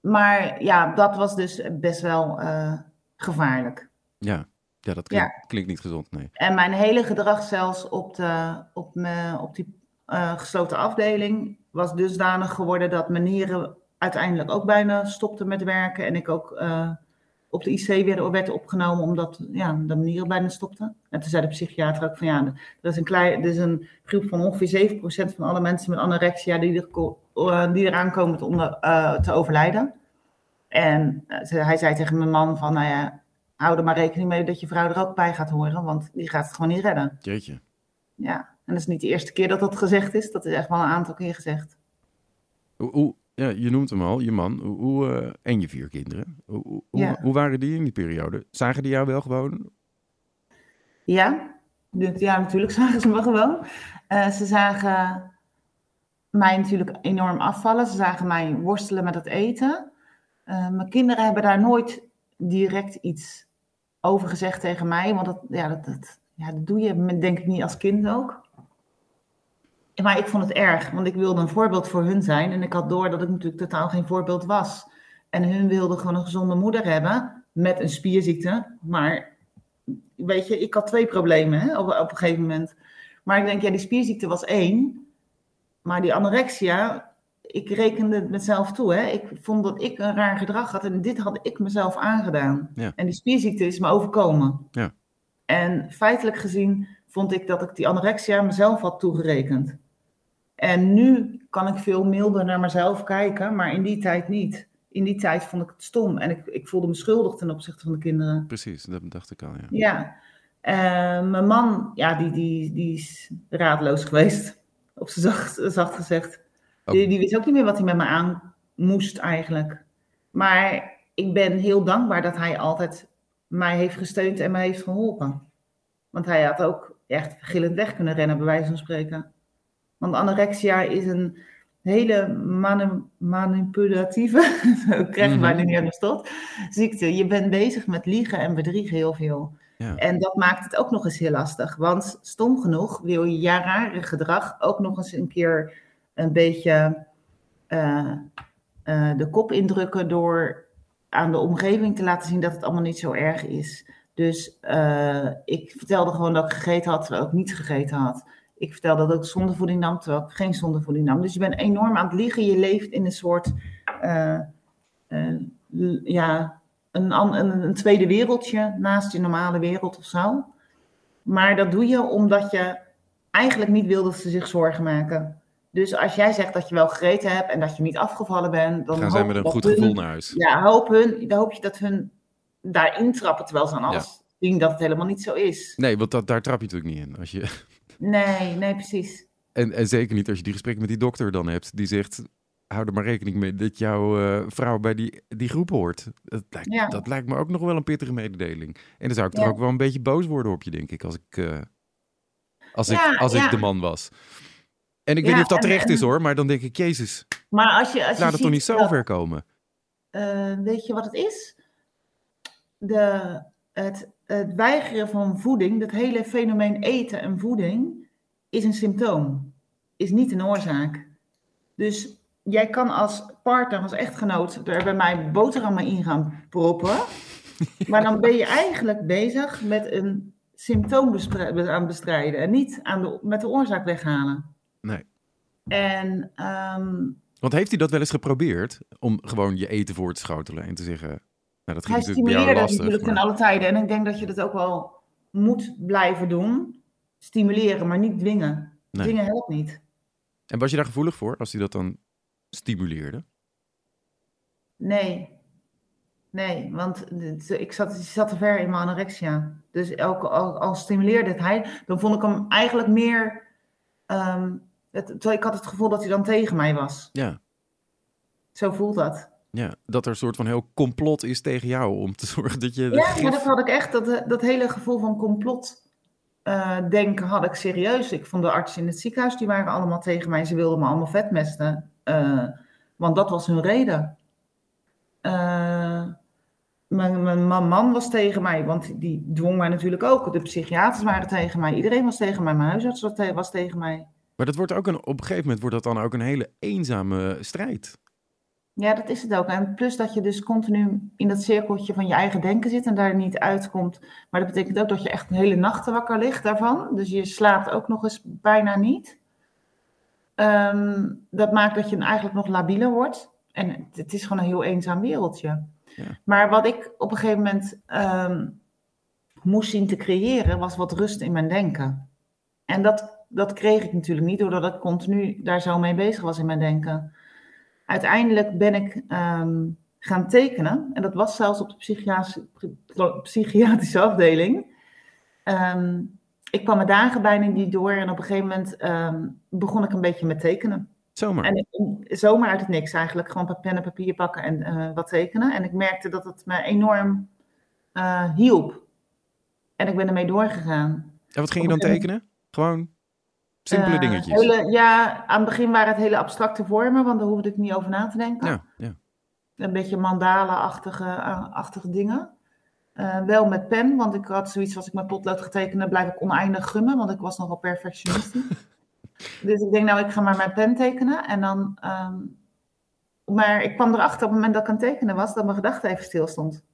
maar ja, dat was dus best wel uh, gevaarlijk. Ja, ja dat klinkt, klinkt, niet gezond, nee. En mijn hele gedrag zelfs op, de, op, me, op die uh, gesloten afdeling was dusdanig geworden dat mijn nieren uiteindelijk ook bijna stopten met werken. En ik ook uh, op de IC weer werd opgenomen omdat ja, de manieren bijna stopten. En toen zei de psychiater ook van ja, er is een, klein, er is een groep van ongeveer 7% van alle mensen met anorexia die, er, uh, die eraan komen te, onder, uh, te overlijden. En hij zei tegen mijn man van nou ja, hou er maar rekening mee dat je vrouw er ook bij gaat horen, want die gaat het gewoon niet redden. Jeetje. Ja, en dat is niet de eerste keer dat dat gezegd is, dat is echt wel een aantal keer gezegd. Hoe ja, je noemt hem al, je man. Hoe, uh, en je vier kinderen. Hoe, hoe, hoe, waren die in die periode? Zagen die jou wel gewoon? Ja, ja natuurlijk zagen ze me gewoon. Uh, ze zagen mij natuurlijk enorm afvallen. Ze zagen mij worstelen met het eten. Uh, mijn kinderen hebben daar nooit direct iets over gezegd tegen mij. Want dat, ja, dat, dat, ja, dat doe je denk ik niet als kind ook. Maar ik vond het erg, want ik wilde een voorbeeld voor hun zijn. En ik had door dat ik natuurlijk totaal geen voorbeeld was. En hun wilden gewoon een gezonde moeder hebben met een spierziekte. Maar weet je, ik had twee problemen hè, op, op een gegeven moment. Maar ik denk, ja, die spierziekte was één. Maar die anorexia, ik rekende het mezelf toe. Hè. Ik vond dat ik een raar gedrag had en dit had ik mezelf aangedaan. Ja. En die spierziekte is me overkomen. Ja. En feitelijk gezien vond ik dat ik die anorexia mezelf had toegerekend. En nu kan ik veel milder naar mezelf kijken, maar in die tijd niet. In die tijd vond ik het stom en ik, ik voelde me schuldig ten opzichte van de kinderen. Precies, dat dacht ik al, ja. Ja, Eh, mijn man, ja, die, die, die is raadloos geweest, op zijn zacht, zacht gezegd. Oh. Die, die wist ook niet meer wat hij met me aan moest eigenlijk. Maar ik ben heel dankbaar dat hij altijd mij heeft gesteund en mij heeft geholpen. Want hij had ook echt gillend weg kunnen rennen, bij wijze van spreken. Want anorexia is een hele manu- manipulatieve, ik krijg Mhm. niet ziekte. Je bent bezig met liegen en bedriegen heel veel. Ja. En dat maakt het ook nog eens heel lastig. Want stom genoeg wil je je rare gedrag ook nog eens een keer een beetje eh, eh, de kop indrukken door aan de omgeving te laten zien dat het allemaal niet zo erg is. Dus eh, ik vertelde gewoon dat ik gegeten had terwijl ik niet gegeten had. Ik vertelde dat ik zondevoeding nam terwijl ik geen zondevoeding nam. Dus je bent enorm aan het liegen. Je leeft in een soort eh, eh, ja, een, een, een tweede wereldje naast je normale wereld of zo. Maar dat doe je omdat je eigenlijk niet wil dat ze zich zorgen maken. Dus als jij zegt dat je wel gegeten hebt en dat je niet afgevallen bent, dan Gaan zij met een goed hun- gevoel naar huis. Ja, hoop hun, dan hoop je dat hun daarin trappen terwijl ze aan alles zien dat het helemaal niet zo is. Nee, want dat, daar trap je natuurlijk niet in. Als je, Nee, nee, precies. en, en zeker niet als je die gesprek met die dokter dan hebt, die zegt, hou er maar rekening mee dat jouw eh, vrouw bij die, die groep hoort. Dat lijkt, Ja. dat lijkt me ook nog wel een pittige mededeling. En dan zou ik toch Ja. ook wel een beetje boos worden op je, denk ik, als ik, eh, als ik, als ik de man was. En ik weet niet of dat terecht en- is hoor, maar dan denk ik, jezus, Maar als je, als je laat het toch niet zo dat- ver komen? Eh, weet je wat het is? De, het, het weigeren van voeding, dat hele fenomeen eten en voeding, is een symptoom, is niet een oorzaak. Dus jij kan als partner, als echtgenoot, er bij mij boterhammen in gaan proppen, maar dan ben je eigenlijk bezig met een symptoom aan bestrijden en niet aan de, met de oorzaak weghalen. Nee. En ehm, Want heeft hij dat wel eens geprobeerd om gewoon je eten voor te schotelen en te zeggen, nou dat ging Hij stimuleerde lastig. natuurlijk ten maar- alle tijden. En ik denk dat je dat ook wel moet blijven doen. Stimuleren, maar niet dwingen. Nee. Dwingen helpt niet. En was je daar gevoelig voor als hij dat dan stimuleerde? Nee. Nee, want ik zat, ik zat te ver in mijn anorexia. Dus elke, al, al stimuleerde het hij, dan vond ik hem eigenlijk meer... het, terwijl ik had het gevoel dat hij dan tegen mij was. Ja. Zo voelt dat. Dat er een soort van heel complot is tegen jou om te zorgen dat je... Ja, gif- maar dat had ik echt, dat, dat hele gevoel van complot eh, denken had ik serieus. Ik vond de artsen in het ziekenhuis, die waren allemaal tegen mij. Ze wilden me allemaal vetmesten, eh, want dat was hun reden. Eh, mijn, mijn man man was tegen mij, want die dwong mij natuurlijk ook. De psychiaters waren tegen mij, iedereen was tegen mij. Mijn huisarts was te- was tegen mij. Maar dat wordt ook een, op een gegeven moment wordt dat dan ook een hele eenzame strijd. Ja, dat is het ook. En plus dat je dus continu in dat cirkeltje van je eigen denken zit en daar niet uitkomt. Maar dat betekent ook dat je echt een hele nacht wakker ligt daarvan. Dus je slaapt ook nog eens bijna niet. Ehm, dat maakt dat je eigenlijk nog labieler wordt. En het, is gewoon een heel eenzaam wereldje. Ja. Maar wat ik op een gegeven moment ehm, moest zien te creëren, was wat rust in mijn denken. En dat, dat kreeg ik natuurlijk niet, doordat ik continu daar zo mee bezig was in mijn denken. Uiteindelijk ben ik ehm, gaan tekenen. En dat was zelfs op de psychiatrische, psychiatrische afdeling. Ehm, ik kwam mijn dagen bijna niet door. En op een gegeven moment ehm, begon ik een beetje met tekenen. Zomaar. En ik, zomaar uit het niks eigenlijk. Gewoon pen en papier pakken en eh, wat tekenen. En ik merkte dat het me enorm eh, hielp. En ik ben ermee doorgegaan. En wat ging je dan tekenen? Gewoon simpele Eh, dingetjes. hele- ja, aan het begin waren het hele abstracte vormen, want daar hoefde ik niet over na te denken. Ja, ja. Een beetje mandala-achtige eh, achtige dingen. Eh, wel met pen, want ik had zoiets als ik met potlood getekend, blijf ik oneindig gummen, want ik was nogal perfectionistisch. Dus ik denk, nou, ik ga maar mijn pen tekenen. En dan, ehm, maar ik kwam erachter op het moment dat ik aan het tekenen was, dat mijn gedachte even stil stond.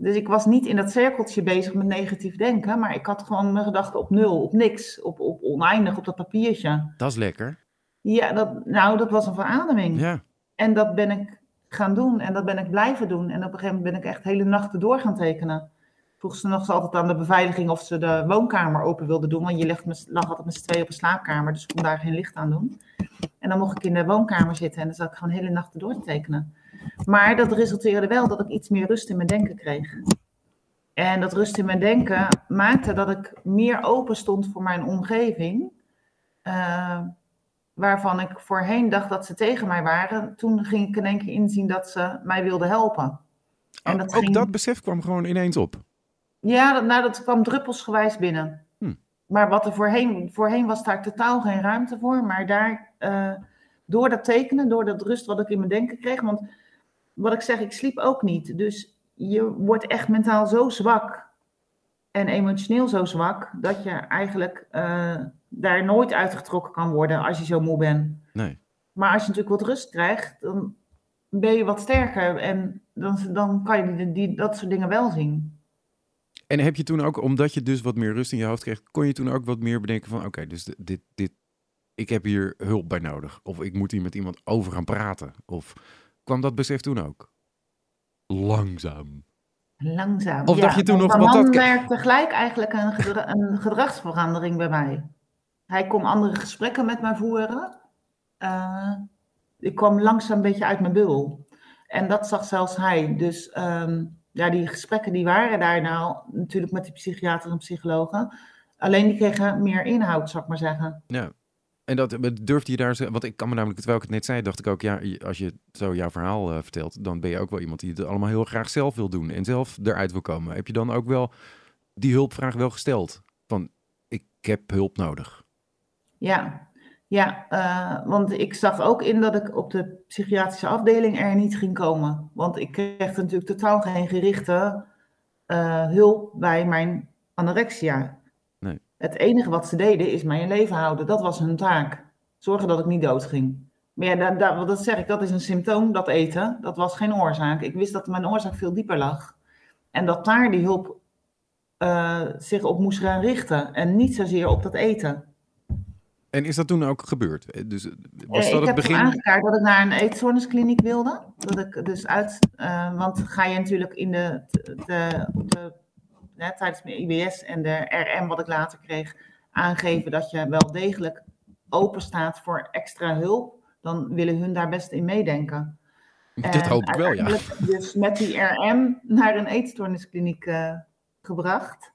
Dus ik was niet in dat cirkeltje bezig met negatief denken, maar ik had gewoon mijn gedachten op nul, op niks, op, op oneindig, op dat papiertje. Dat is lekker. Ja, dat, nou, dat was een verademing. Ja. En dat ben ik gaan doen en dat ben ik blijven doen. En op een gegeven moment ben ik echt hele nachten door gaan tekenen. Vroeg ze nog altijd aan de beveiliging of ze de woonkamer open wilden doen. Want je ligt met, lag altijd met z'n tweeën op een slaapkamer, dus ik kon daar geen licht aan doen. En dan mocht ik in de woonkamer zitten en dan zat ik gewoon hele nachten door te tekenen. Maar dat resulteerde wel dat ik iets meer rust in mijn denken kreeg. En dat rust in mijn denken maakte dat ik meer open stond voor mijn omgeving. Uh, waarvan ik voorheen dacht dat ze tegen mij waren. Toen ging ik in één keer inzien dat ze mij wilden helpen. En dat ook dat besef kwam gewoon ineens op? Ja, dat, nou, dat kwam druppelsgewijs binnen. Hm. Maar wat er voorheen, voorheen was daar totaal geen ruimte voor. Maar daar, uh, door dat tekenen, door dat rust wat ik in mijn denken kreeg. Want wat ik zeg, ik sliep ook niet. Dus je wordt echt mentaal zo zwak en emotioneel zo zwak dat je eigenlijk uh, daar nooit uitgetrokken kan worden als je zo moe bent. Nee. Maar als je natuurlijk wat rust krijgt, dan ben je wat sterker en dan, dan kan je die, die, dat soort dingen wel zien. En heb je toen ook, omdat je dus wat meer rust in je hoofd kreeg, kon je toen ook wat meer bedenken van oké, dus dit, dit, ik heb hier hulp bij nodig. Of ik moet hier met iemand over gaan praten. Of kwam dat besef toen ook? Langzaam. Langzaam. Of dacht je toen nog wat dat... werkte gelijk eigenlijk een, een gedragsverandering bij mij. Hij kon andere gesprekken met mij voeren. Uh, ik kwam langzaam een beetje uit mijn bul. En dat zag zelfs hij. Dus um, ja, die gesprekken die waren daar nou natuurlijk met die psychiater en psychologen. Alleen die kregen meer inhoud, zou ik maar zeggen. Ja. En dat durfde je daar, want ik kan me namelijk, terwijl ik het net zei, dacht ik ook, ja, als je zo jouw verhaal uh, vertelt, dan ben je ook wel iemand die het allemaal heel graag zelf wil doen en zelf eruit wil komen. Heb je dan ook wel die hulpvraag wel gesteld? Van, ik heb hulp nodig. Ja, ja uh, want ik zag ook in dat ik op de psychiatrische afdeling er niet ging komen. Want ik kreeg natuurlijk totaal geen gerichte uh, hulp bij mijn anorexia. Het enige wat ze deden is mij in leven houden. Dat was hun taak. Zorgen dat ik niet doodging. Maar ja, dat, dat, dat zeg ik, dat is een symptoom, dat eten. Dat was geen oorzaak. Ik wist dat mijn oorzaak veel dieper lag. En dat daar die hulp uh, zich op moest gaan richten. En niet zozeer op dat eten. En is dat toen ook gebeurd? Eh, dus, eh, was dat ik het begin? heb aangekaart dat ik naar een eetstoorniskliniek wilde. Dat ik dus uit, uh, want ga je natuurlijk in de, de, de tijdens mijn IBS en de RM wat ik later kreeg, aangeven dat je wel degelijk open staat voor extra hulp, dan willen hun daar best in meedenken. Dat hoop ik wel, ja. Dus met die RM naar een eetstoorniskliniek uh, gebracht.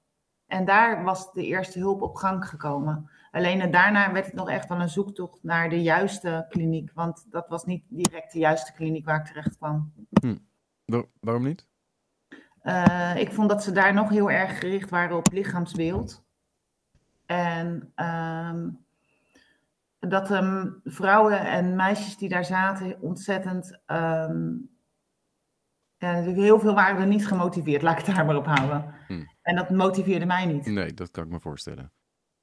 En daar was de eerste hulp op gang gekomen. Alleen daarna werd het nog echt van een zoektocht naar de juiste kliniek. Want dat was niet direct de juiste kliniek waar ik terecht kwam. Hm. waarom niet? Uh, ik vond dat ze daar nog heel erg gericht waren op lichaamsbeeld. En um, dat um, vrouwen en meisjes die daar zaten ontzettend. Um, ja, heel veel waren er niet gemotiveerd, laat ik het daar maar op houden. Hm. En dat motiveerde mij niet. Nee, dat kan ik me voorstellen.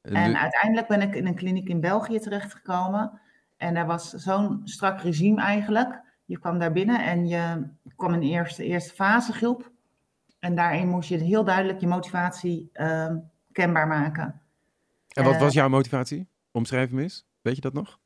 En uiteindelijk ben ik in een kliniek in België terechtgekomen. En daar was zo'n strak regime eigenlijk. Je kwam daar binnen en je kwam in de eerste, eerste fase groep. En daarin moest je heel duidelijk je motivatie uh, kenbaar maken. En wat uh, was jouw motivatie? Omschrijf me eens. Weet je dat nog?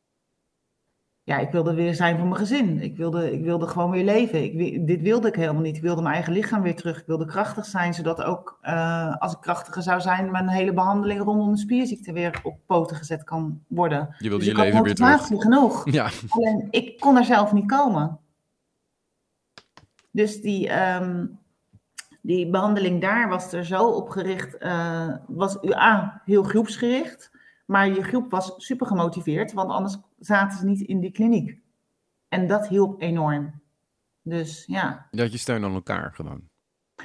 Ja, ik wilde weer zijn voor mijn gezin. Ik wilde, ik wilde gewoon weer leven. Ik, dit wilde ik helemaal niet. Ik wilde mijn eigen lichaam weer terug. Ik wilde krachtig zijn, zodat ook uh, als ik krachtiger zou zijn, mijn hele behandeling rondom de spierziekte weer op poten gezet kan worden. Je wilde dus je leven weer terug. genoeg. Ja. Alleen ik kon er zelf niet komen. Dus die, um, die behandeling daar was er zo op gericht, uh, was UA heel groepsgericht. Maar je groep was super gemotiveerd, want anders zaten ze niet in die kliniek. En dat hielp enorm. Dus ja. Dat je steunt aan elkaar gewoon.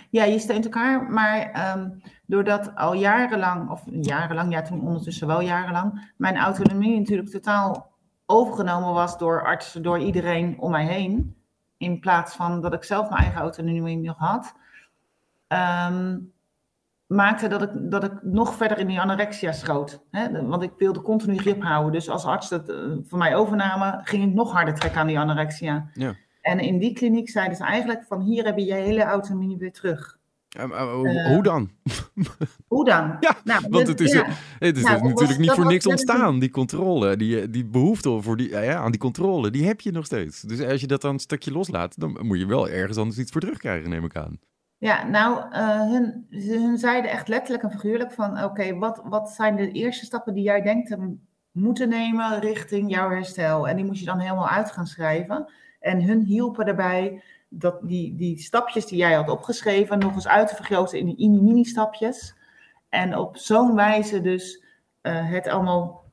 Ja, je steunt elkaar, maar um, doordat al jarenlang, of jarenlang, ja toen ondertussen wel jarenlang, mijn autonomie natuurlijk totaal overgenomen was door artsen, door iedereen om mij heen. In plaats van dat ik zelf mijn eigen autonomie nog had. Um, maakte dat ik, dat ik nog verder in die anorexia schoot. Hè? Want ik wilde continu grip houden. Dus als arts dat uh, van mij overnamen, ging ik nog harder trekken aan die anorexia. Ja. En in die kliniek zeiden ze eigenlijk van hier heb je je hele autonomie weer terug. Uh, uh, hoe dan? Hoe dan? Ja, nou, want het is, ja. het is nou, natuurlijk was, niet voor niks ontstaan, die controle. Die, die behoefte voor die, ja, aan die controle, die heb je nog steeds. Dus als je dat dan een stukje loslaat, dan moet je wel ergens anders iets voor terugkrijgen, neem ik aan. Ja, nou, uh, hun, hun zeiden echt letterlijk en figuurlijk van... oké, wat, wat zijn de eerste stappen die jij denkt te moeten nemen richting jouw herstel? En die moet je dan helemaal uit gaan schrijven. En hun hielpen daarbij dat die, die stapjes die jij had opgeschreven... nog eens uit te vergroten in, in die mini-stapjes. En op zo'n wijze dus uh, het allemaal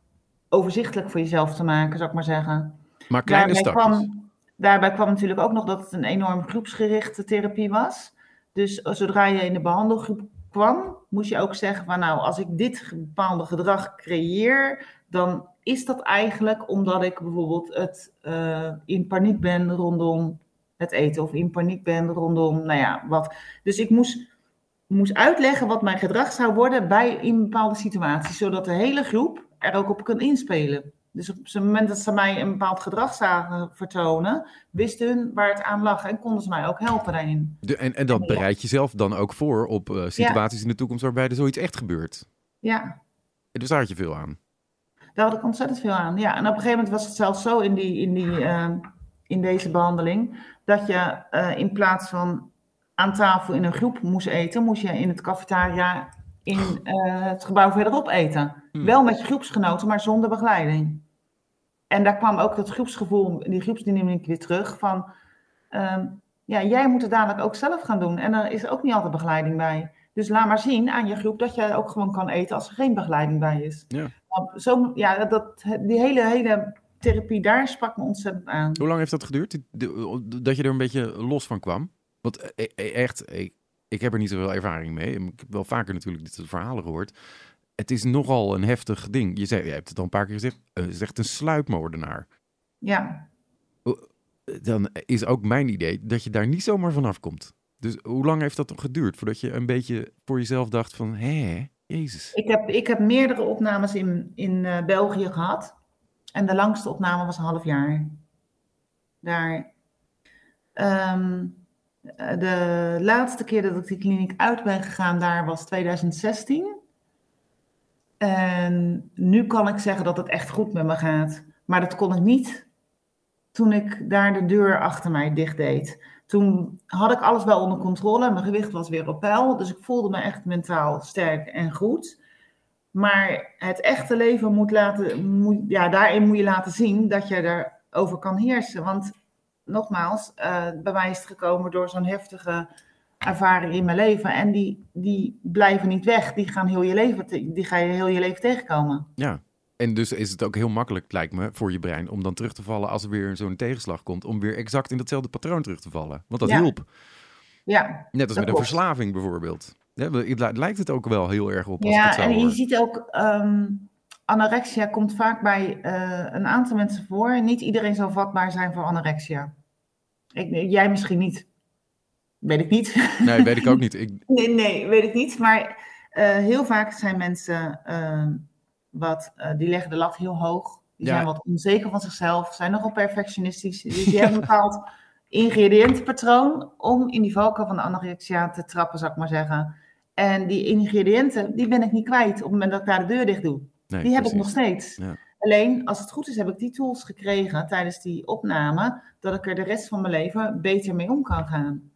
overzichtelijk voor jezelf te maken, zou ik maar zeggen. Maar kleine daarbij stapjes. Kwam, daarbij kwam natuurlijk ook nog dat het een enorm groepsgerichte therapie was... Dus zodra je in de behandelgroep kwam, moest je ook zeggen van nou, als ik dit bepaalde gedrag creëer, dan is dat eigenlijk omdat ik bijvoorbeeld het uh, in paniek ben rondom het eten of in paniek ben rondom, nou ja, wat. Dus ik moest, moest uitleggen wat mijn gedrag zou worden bij in bepaalde situaties, zodat de hele groep er ook op kan inspelen. Dus op het moment dat ze mij een bepaald gedrag zagen vertonen, wisten hun waar het aan lag en konden ze mij ook helpen daarin. De, en, en dat bereid je zelf dan ook voor op uh, situaties ja. in de toekomst waarbij er zoiets echt gebeurt. Ja. Dus daar had je veel aan. Daar had ik ontzettend veel aan. Ja, en op een gegeven moment was het zelfs zo in, die, in, die, uh, in deze behandeling, dat je uh, in plaats van aan tafel in een groep moest eten, moest je in het cafetaria in het gebouw verderop eten. Hmm. Wel met je groepsgenoten, maar zonder begeleiding. En daar kwam ook dat groepsgevoel, die groepsdynamiek weer terug van, um, ja, jij moet het dadelijk ook zelf gaan doen. En er is ook niet altijd begeleiding bij. Dus laat maar zien aan je groep dat je ook gewoon kan eten als er geen begeleiding bij is. Ja. Want zo, ja, dat, die hele, hele therapie daar sprak me ontzettend aan. Hoe lang heeft dat geduurd? Dat je er een beetje los van kwam? Want echt, ik, ik heb er niet zoveel ervaring mee. Ik heb wel vaker natuurlijk dit soort verhalen gehoord het is nogal een heftig ding. Je, zei, je hebt het al een paar keer gezegd. Het is echt een sluipmoordenaar. Ja. Dan is ook mijn idee dat je daar niet zomaar vanaf komt. Dus hoe lang heeft dat toch geduurd voordat je een beetje voor jezelf dacht van, hé, Jezus. Ik heb, ik heb meerdere opnames in, in uh, België gehad. En de langste opname was een half jaar. Daar. Um, de laatste keer dat ik die kliniek uit ben gegaan, daar was 2016. En nu kan ik zeggen dat het echt goed met me gaat. Maar dat kon ik niet toen ik daar de deur achter mij dicht deed. Toen had ik alles wel onder controle. Mijn gewicht was weer op peil. Dus ik voelde me echt mentaal sterk en goed. Maar het echte leven moet laten, moet, ja, daarin moet je laten zien dat je erover kan heersen. Want nogmaals, uh, bij mij is het gekomen door zo'n heftige ervaring in mijn leven. En die, die blijven niet weg. Die, gaan heel je leven te, die ga je heel je leven tegenkomen. Ja, en dus is het ook heel makkelijk, lijkt me, voor je brein om dan terug te vallen als er weer zo'n tegenslag komt. Om weer exact in datzelfde patroon terug te vallen. Want dat ja. hielp. Ja. Net als met klopt. een verslaving bijvoorbeeld. Ja, het lijkt het ook wel heel erg op. Als ja, en je hoor. ziet ook, um, anorexia komt vaak bij uh, een aantal mensen voor. Niet iedereen zal vatbaar zijn voor anorexia. Ik, jij misschien niet. Weet ik niet. Nee, weet ik ook niet. Ik... Nee, nee, weet ik niet. Maar uh, heel vaak zijn mensen uh, wat, uh, die leggen de lat heel hoog. Die Ja. zijn wat onzeker van zichzelf, zijn nogal perfectionistisch. Dus die hebben een bepaald ingrediëntenpatroon om in die valkuil van de anorexia te trappen, zou ik maar zeggen. En die ingrediënten, die ben ik niet kwijt op het moment dat ik daar de deur dicht doe. Nee, die heb precies. ik nog steeds. Ja. Alleen, als het goed is, heb ik die tools gekregen tijdens die opname, dat ik er de rest van mijn leven beter mee om kan gaan.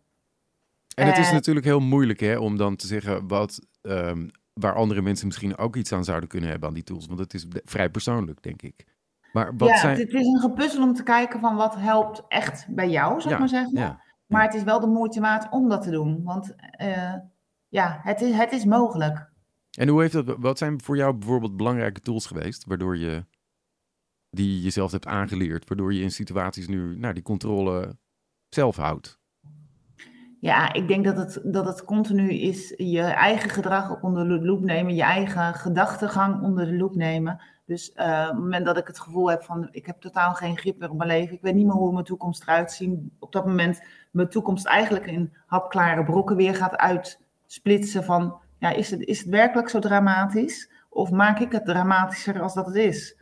En het is Eh, natuurlijk heel moeilijk hè, om dan te zeggen wat, ehm, waar andere mensen misschien ook iets aan zouden kunnen hebben aan die tools. Want het is vrij persoonlijk, denk ik. Maar wat ja, zijn... het is een gepuzzel om te kijken van wat helpt echt bij jou, zou ik Ja, maar zeggen. ja. Maar het is wel de moeite waard om dat te doen. Want eh, ja, het is, het is mogelijk. En hoe heeft dat, wat zijn voor jou bijvoorbeeld belangrijke tools geweest, waardoor je die je jezelf hebt aangeleerd, waardoor je in situaties nu nou, die controle zelf houdt? Ja, ik denk dat het, dat het continu is je eigen gedrag onder de loep nemen, je eigen gedachtegang onder de loep nemen. Dus eh, op het moment dat ik het gevoel heb van ik heb totaal geen grip meer op mijn leven, ik weet niet meer hoe mijn toekomst eruit ziet, op dat moment mijn toekomst eigenlijk in hapklare brokken weer gaat uitsplitsen van ja, is het, is het werkelijk zo dramatisch? Of maak ik het dramatischer als dat het is?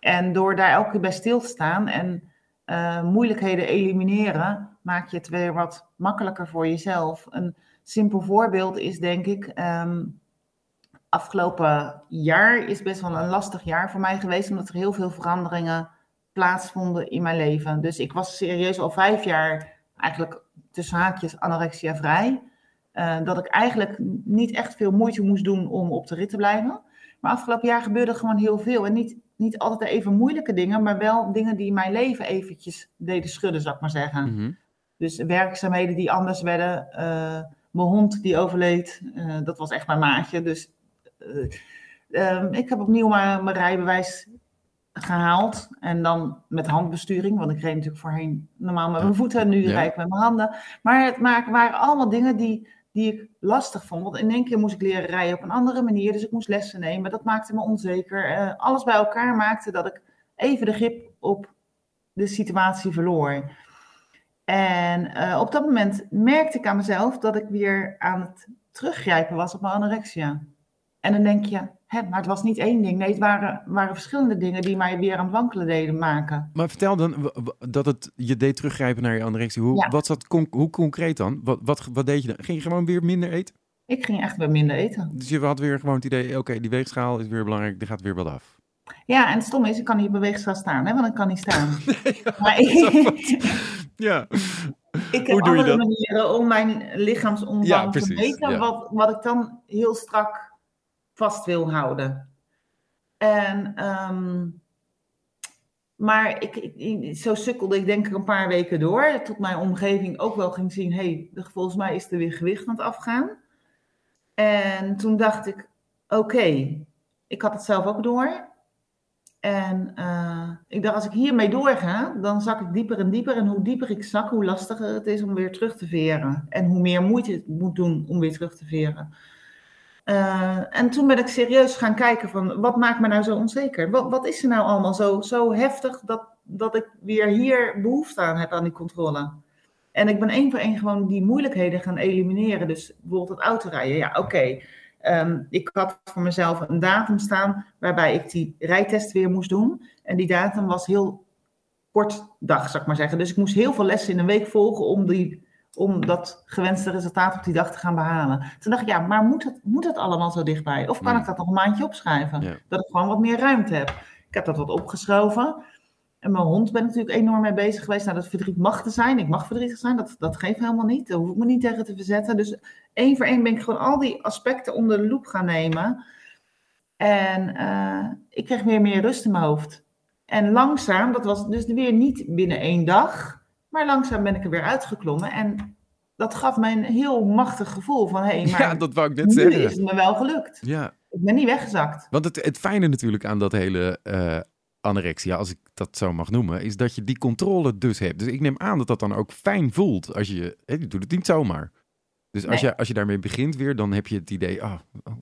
En door daar elke keer bij stil te staan en uh, moeilijkheden elimineren, maak je het weer wat makkelijker voor jezelf. Een simpel voorbeeld is denk ik, um, afgelopen jaar is best wel een lastig jaar voor mij geweest, omdat er heel veel veranderingen plaatsvonden in mijn leven. Dus ik was serieus al vijf jaar eigenlijk tussen haakjes anorexia vrij. Uh, dat ik eigenlijk niet echt veel moeite moest doen om op de rit te blijven. Maar afgelopen jaar gebeurde gewoon heel veel. En niet, niet altijd even moeilijke dingen, maar wel dingen die mijn leven eventjes deden schudden, zou ik maar zeggen. -hmm. Dus werkzaamheden die anders werden. Uh, mijn hond die overleed, uh, dat was echt mijn maatje. Dus uh, ik heb opnieuw mijn, mijn rijbewijs gehaald. En dan met handbesturing, want ik reed natuurlijk voorheen normaal met mijn voeten. Nu ja. rijd ik met mijn handen. Maar het waren allemaal dingen die, die ik lastig vond. Want in één keer moest ik leren rijden op een andere manier. Dus ik moest lessen nemen. Dat maakte me onzeker. Uh, alles bij elkaar maakte dat ik even de grip op de situatie verloor. En uh, op dat moment merkte ik aan mezelf dat ik weer aan het teruggrijpen was op mijn anorexia. En dan denk je, hè, maar het was niet één ding. Nee, het waren, waren verschillende dingen die mij weer aan het wankelen deden maken. Maar vertel dan dat het je deed teruggrijpen naar je anorexia. Hoe, ja. wat zat con hoe concreet dan? Wat, wat, wat deed je dan? Ging je gewoon weer minder eten? Ik ging echt weer minder eten. Dus je had weer gewoon het idee, oké, okay, die weegschaal is weer belangrijk, die gaat weer wat af. Ja, en het stomme is, ik kan niet een weegschaal staan, hè, want ik kan niet staan. nee, ja, maar ik, ja. ik heb andere manieren om mijn lichaamsomvang ja, te meten, ja. wat, wat ik dan heel strak vast wil houden. En, um, maar ik, ik, zo sukkelde ik denk ik een paar weken door, tot mijn omgeving ook wel ging zien, hé, hey, volgens mij is er weer gewicht aan het afgaan. En toen dacht ik, oké, okay, ik had het zelf ook door. En uh, ik dacht, als ik hiermee doorga, dan zak ik dieper en dieper. En hoe dieper ik zak, hoe lastiger het is om weer terug te veren. En hoe meer moeite het moet doen om weer terug te veren. Uh, en toen ben ik serieus gaan kijken van, wat maakt me nou zo onzeker? Wat, wat is er nou allemaal zo, zo heftig dat, dat ik weer hier behoefte aan heb aan die controle? En ik ben één voor één gewoon die moeilijkheden gaan elimineren. Dus bijvoorbeeld het autorijden. Ja, oké. Um, ik had voor mezelf een datum staan waarbij ik die rijtest weer moest doen. En die datum was heel kort dag, zou ik maar zeggen. Dus ik moest heel veel lessen in een week volgen om, die, om dat gewenste resultaat op die dag te gaan behalen. Toen dacht ik, ja, maar moet het, moet het allemaal zo dichtbij? Of kan nee. ik dat nog een maandje opschrijven? Ja. Dat ik gewoon wat meer ruimte heb. Ik heb dat wat opgeschoven. En mijn hond ben ik natuurlijk enorm mee bezig geweest. Nou, dat verdriet mag er zijn. Ik mag verdrietig zijn. Dat, dat geeft helemaal niet. Daar hoef ik me niet tegen te verzetten. Dus één voor één ben ik gewoon al die aspecten onder de loep gaan nemen. En uh, ik kreeg weer meer rust in mijn hoofd. En langzaam, dat was dus weer niet binnen één dag. Maar langzaam ben ik er weer uitgeklommen. En dat gaf mij een heel machtig gevoel van... Hey, maar ja, dat wou ik net nu zeggen. is het me wel gelukt. Ja. Ik ben niet weggezakt. Want het, het fijne natuurlijk aan dat hele... Uh anorexia, als ik dat zo mag noemen, is dat je die controle dus hebt. Dus ik neem aan dat dat dan ook fijn voelt als je, hè, je doet het niet zomaar. Dus als, nee. je, als je daarmee begint weer, dan heb je het idee, oh, oh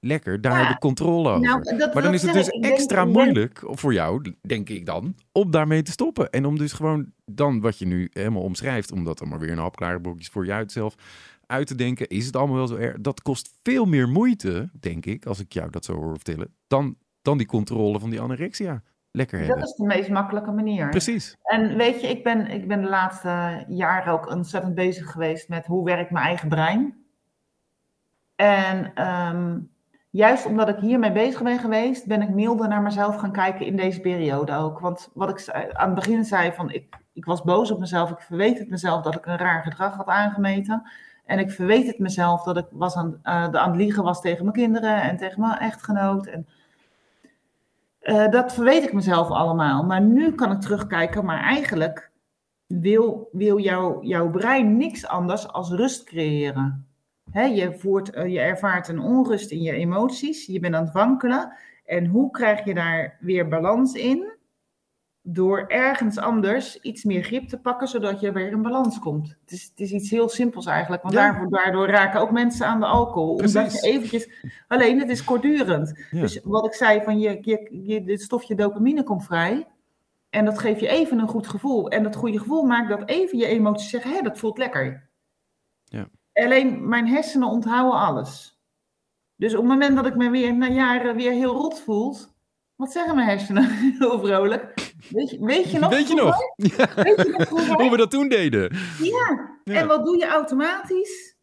lekker, daar ja, heb ik controle over. Nou, dat, maar dan is het dus ik extra denk, moeilijk voor jou, denk ik dan, om daarmee te stoppen. En om dus gewoon dan wat je nu helemaal omschrijft, om dat dan maar weer een hapklare blokjes voor je uit zelf uit te denken, is het allemaal wel zo erg? Dat kost veel meer moeite, denk ik, als ik jou dat zo hoor vertellen, dan, dan die controle van die anorexia lekker hebben. Dat is de meest makkelijke manier. Precies. En weet je, ik ben, ik ben de laatste jaren ook ontzettend bezig geweest met hoe werkt mijn eigen brein. En um, juist omdat ik hiermee bezig ben geweest, ben ik milder naar mezelf gaan kijken in deze periode ook. Want wat ik aan het begin zei, van ik, ik was boos op mezelf, ik verweet het mezelf dat ik een raar gedrag had aangemeten. En ik verweet het mezelf dat ik was aan, uh, aan het liegen was tegen mijn kinderen en tegen mijn echtgenoot. En uh, dat verweet ik mezelf allemaal. Maar nu kan ik terugkijken, maar eigenlijk wil, wil jou, jouw brein niks anders als rust creëren. Je, voert, uh, je ervaart een onrust in je emoties, je bent aan het wankelen. En hoe krijg je daar weer balans in? Door ergens anders iets meer grip te pakken, zodat je weer in balans komt. Het is, het is iets heel simpels eigenlijk, want ja. daardoor, daardoor, raken ook mensen aan de alcohol. Precies. Omdat je eventjes, alleen het is kortdurend. Ja. Dus wat ik zei, van je, je, je, dit stofje dopamine komt vrij. En dat geeft je even een goed gevoel. En dat goede gevoel maakt dat even je emoties zeggen, hé, dat voelt lekker. Ja. Alleen mijn hersenen onthouden alles. Dus op het moment dat ik me weer na jaren weer heel rot voel, wat zeggen mijn hersenen? Heel vrolijk. Weet je, weet je nog? Weet je nog? Weet je nog vroeger? Hoe we dat toen deden. Ja. Ja. En wat doe je automatisch?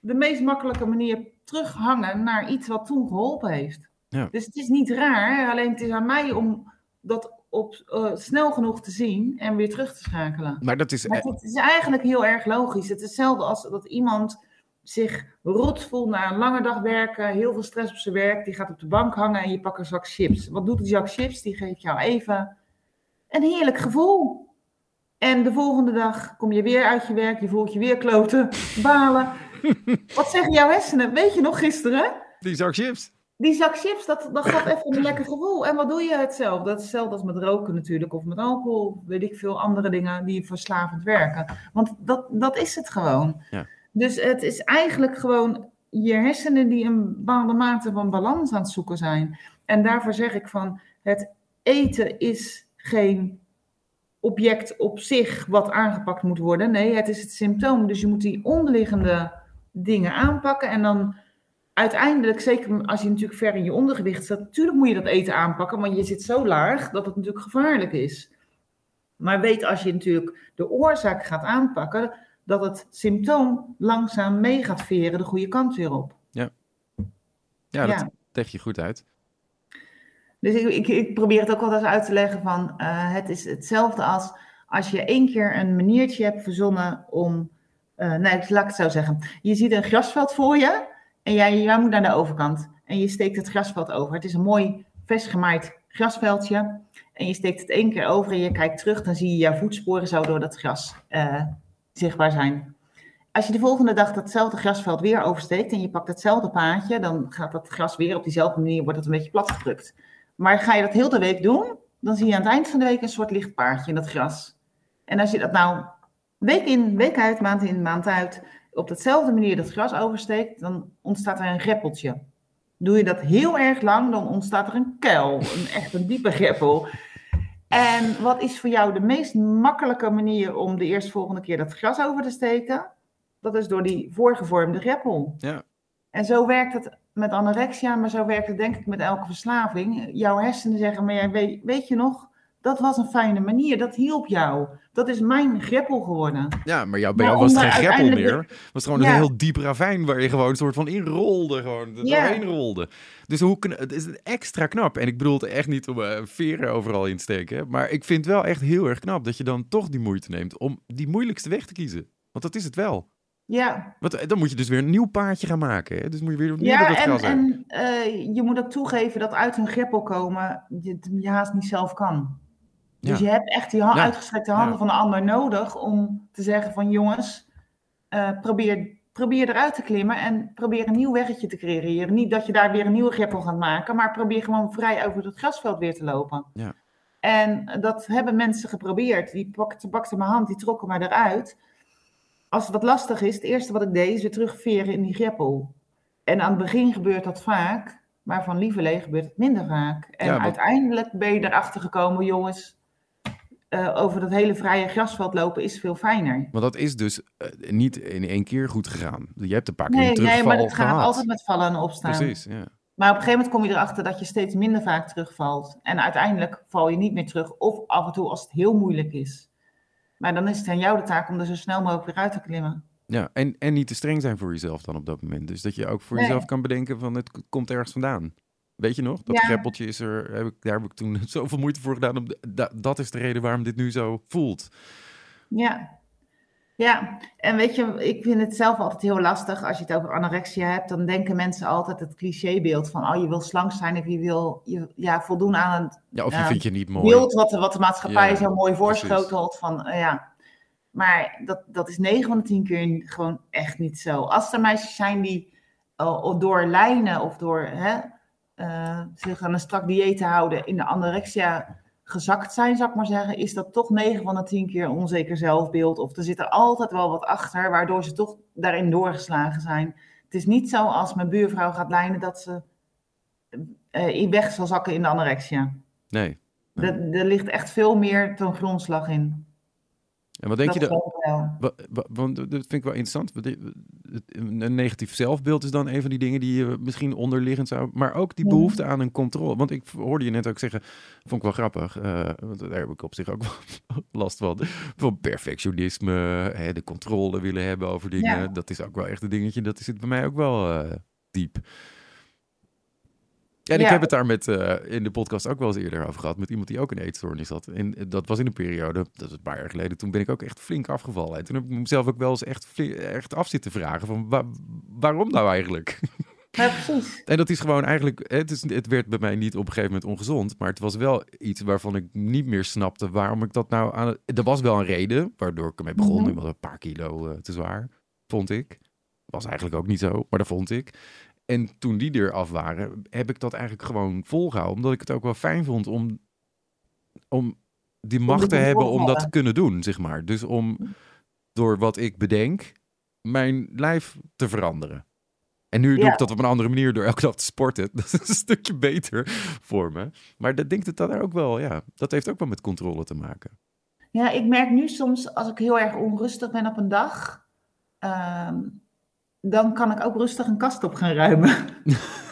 De meest makkelijke manier terughangen naar iets wat toen geholpen heeft. Ja. Dus het is niet raar, alleen het is aan mij om dat op, eh, snel genoeg te zien en weer terug te schakelen. Maar dat is... Maar het is eigenlijk heel erg logisch. Het is hetzelfde als dat iemand zich rot voelt na een lange dag werken, heel veel stress op zijn werk, die gaat op de bank hangen en je pakt een zak chips. Wat doet die zak chips? Die geeft jou even een heerlijk gevoel. En de volgende dag kom je weer uit je werk, je voelt je weer kloten, balen. Wat zeggen jouw hersenen? Weet je nog gisteren? Die zak chips. Die zak chips, dat, dat gaf even een lekker gevoel. En wat doe je hetzelfde? Dat is hetzelfde als met roken natuurlijk, of met alcohol, weet ik veel andere dingen die verslavend werken. Want dat, dat is het gewoon. Ja. Dus het is eigenlijk gewoon je hersenen die een bepaalde mate van balans aan het zoeken zijn. En daarvoor zeg ik van, het eten is geen object op zich wat aangepakt moet worden. Nee, het is het symptoom. Dus je moet die onderliggende dingen aanpakken en dan uiteindelijk, zeker als je natuurlijk ver in je ondergewicht zit, natuurlijk moet je dat eten aanpakken, want je zit zo laag dat het natuurlijk gevaarlijk is. Maar weet als je natuurlijk de oorzaak gaat aanpakken, dat het symptoom langzaam mee gaat veren de goede kant weer op. Ja, dat Ja. leg je goed uit. Dus ik, ik, probeer het ook altijd uit te leggen van eh, het is hetzelfde als als je één keer een maniertje hebt verzonnen om, eh, nee, laat ik het zo zeggen. Je ziet een grasveld voor je en jij, jij moet naar de overkant en je steekt het grasveld over. Het is een mooi vers gemaaid grasveldje en je steekt het één keer over en je kijkt terug, dan zie je jouw voetsporen zo door dat gras eh, zichtbaar zijn. Als je de volgende dag datzelfde grasveld weer oversteekt en je pakt hetzelfde paadje, dan gaat dat gras weer op diezelfde manier, wordt het een beetje platgedrukt. Maar ga je dat heel de week doen, dan zie je aan het eind van de week een soort licht paardje in dat gras. En als je dat nou week in, week uit, maand in, maand uit, op dezelfde manier dat gras oversteekt, dan ontstaat er een greppeltje. Doe je dat heel erg lang, dan ontstaat er een kuil, een echt een diepe greppel. En wat is voor jou de meest makkelijke manier om de eerstvolgende keer dat gras over te steken? Dat is door die voorgevormde greppel. Ja. En zo werkt het met anorexia, maar zo werkt het denk ik met elke verslaving. Jouw hersenen zeggen, maar jij weet, weet je nog, dat was een fijne manier, dat hielp jou. Dat is mijn greppel geworden. Ja, maar jou, bij Maar jou was het geen greppel uiteindelijk meer. Het was gewoon Ja. een heel diep ravijn waar je gewoon een soort van in rolde. Gewoon Ja. doorheen rolde. Dus hoe, het is extra knap. En ik bedoel het echt niet om eh, veren overal in te steken. Maar ik vind wel echt heel erg knap dat je dan toch die moeite neemt om die moeilijkste weg te kiezen. Want dat is het wel. Ja, Want eh, dan moet je dus weer een nieuw paardje gaan maken. Hè? Dus moet je weer opnieuw ja dat en, gras heen. en eh, je moet ook toegeven dat uit een greppel komen je je haast niet zelf kan. Dus Ja. je hebt echt die ha- Ja. uitgestrekte handen Ja. van de ander nodig om te zeggen van jongens, eh, probeer, probeer eruit te klimmen en probeer een nieuw weggetje te creëren. Niet dat je daar weer een nieuwe greppel gaat maken, maar probeer gewoon vrij over het grasveld weer te lopen. Ja. En dat hebben mensen geprobeerd. Die pakten, pakten mijn hand, die trokken mij eruit. Als het wat lastig is, het eerste wat ik deed is weer terugveren in die greppel. En aan het begin gebeurt dat vaak, maar van lieverlee gebeurt het minder vaak. En Ja, uiteindelijk ben je erachter gekomen, jongens, eh, over dat hele vrije grasveld lopen is veel fijner. Want dat is dus eh, niet in één keer goed gegaan. Je hebt een paar keer Nee, terugval nee, maar het gaat gehad. altijd met vallen en opstaan. Precies, ja. Maar op een gegeven moment kom je erachter dat je steeds minder vaak terugvalt. En uiteindelijk val je niet meer terug, of af en toe als het heel moeilijk is. Maar dan is het aan jou de taak om er zo snel mogelijk weer uit te klimmen. Ja, en, en niet te streng zijn voor jezelf dan op dat moment. Dus dat je ook voor Nee. jezelf kan bedenken van het komt ergens vandaan. Weet je nog? Dat Ja. greppeltje is er, heb ik, daar heb ik toen zoveel moeite voor gedaan. Om, dat is de reden waarom dit nu zo voelt. Ja. Ja, en weet je, ik vind het zelf altijd heel lastig als je het over anorexia hebt. Dan denken mensen altijd het clichébeeld van, oh, je wil slank zijn of je wil je, ja, voldoen aan het Ja, of je vindt je niet mooi. beeld wat de, wat de maatschappij Ja, zo mooi voorschotelt. Van, eh, ja. Maar dat, dat is 9 van de 10 keer gewoon echt niet zo. Als er meisjes zijn die eh, door lijnen of door hè, eh, zich aan een strak dieet te houden in de anorexia gezakt zijn, zou ik maar zeggen, is dat toch 9 van de 10 keer onzeker zelfbeeld. Of er zit er altijd wel wat achter, waardoor ze toch daarin doorgeslagen zijn. Het is niet zo als mijn buurvrouw gaat lijnen dat ze eh, in weg zal zakken in de anorexia. Nee. Er, er ligt echt veel meer ten grondslag in. En wat denk dat je dan? wa- Want dat vind ik wel interessant. Een negatief zelfbeeld is dan een van die dingen die je misschien onderliggend zou... Maar ook die behoefte aan een controle. Want ik hoorde je net ook zeggen, vond ik wel grappig. eh, want daar heb ik op zich ook wel last van. Van perfectionisme, hè, de controle willen hebben over dingen. Ja. Dat is ook wel echt een dingetje, dat zit bij mij ook wel eh, diep. En ik Ja. heb het daar met, eh, in de podcast ook wel eens eerder over gehad. Met iemand die ook een eetstoornis had. En dat was in een periode, dat is een paar jaar geleden. Toen ben ik ook echt flink afgevallen. En toen heb ik mezelf ook wel eens echt, echt af zitten vragen. Van wa- waarom nou eigenlijk? Ja, precies. En dat is gewoon eigenlijk, het, is, het werd bij mij niet op een gegeven moment ongezond. Maar het was wel iets waarvan ik niet meer snapte waarom ik dat nou aan. Er was wel een reden waardoor ik ermee begon. Mhm. Ik was een paar kilo eh, te zwaar, vond ik. Was eigenlijk ook niet zo, maar dat vond ik. En toen die er af waren, heb ik dat eigenlijk gewoon volgehouden. Omdat ik het ook wel fijn vond om, om die macht te hebben om dat te kunnen doen, zeg maar. Dus om door wat ik bedenk, mijn lijf te veranderen. En nu doe Ja. ik dat op een andere manier door elke dag te sporten. Dat is een stukje beter voor me. Maar dat denkt het dat daar ook wel, ja, dat heeft ook wel met controle te maken. Ja, ik merk nu soms als ik heel erg onrustig ben op een dag, ehm, dan kan ik ook rustig een kast op gaan ruimen.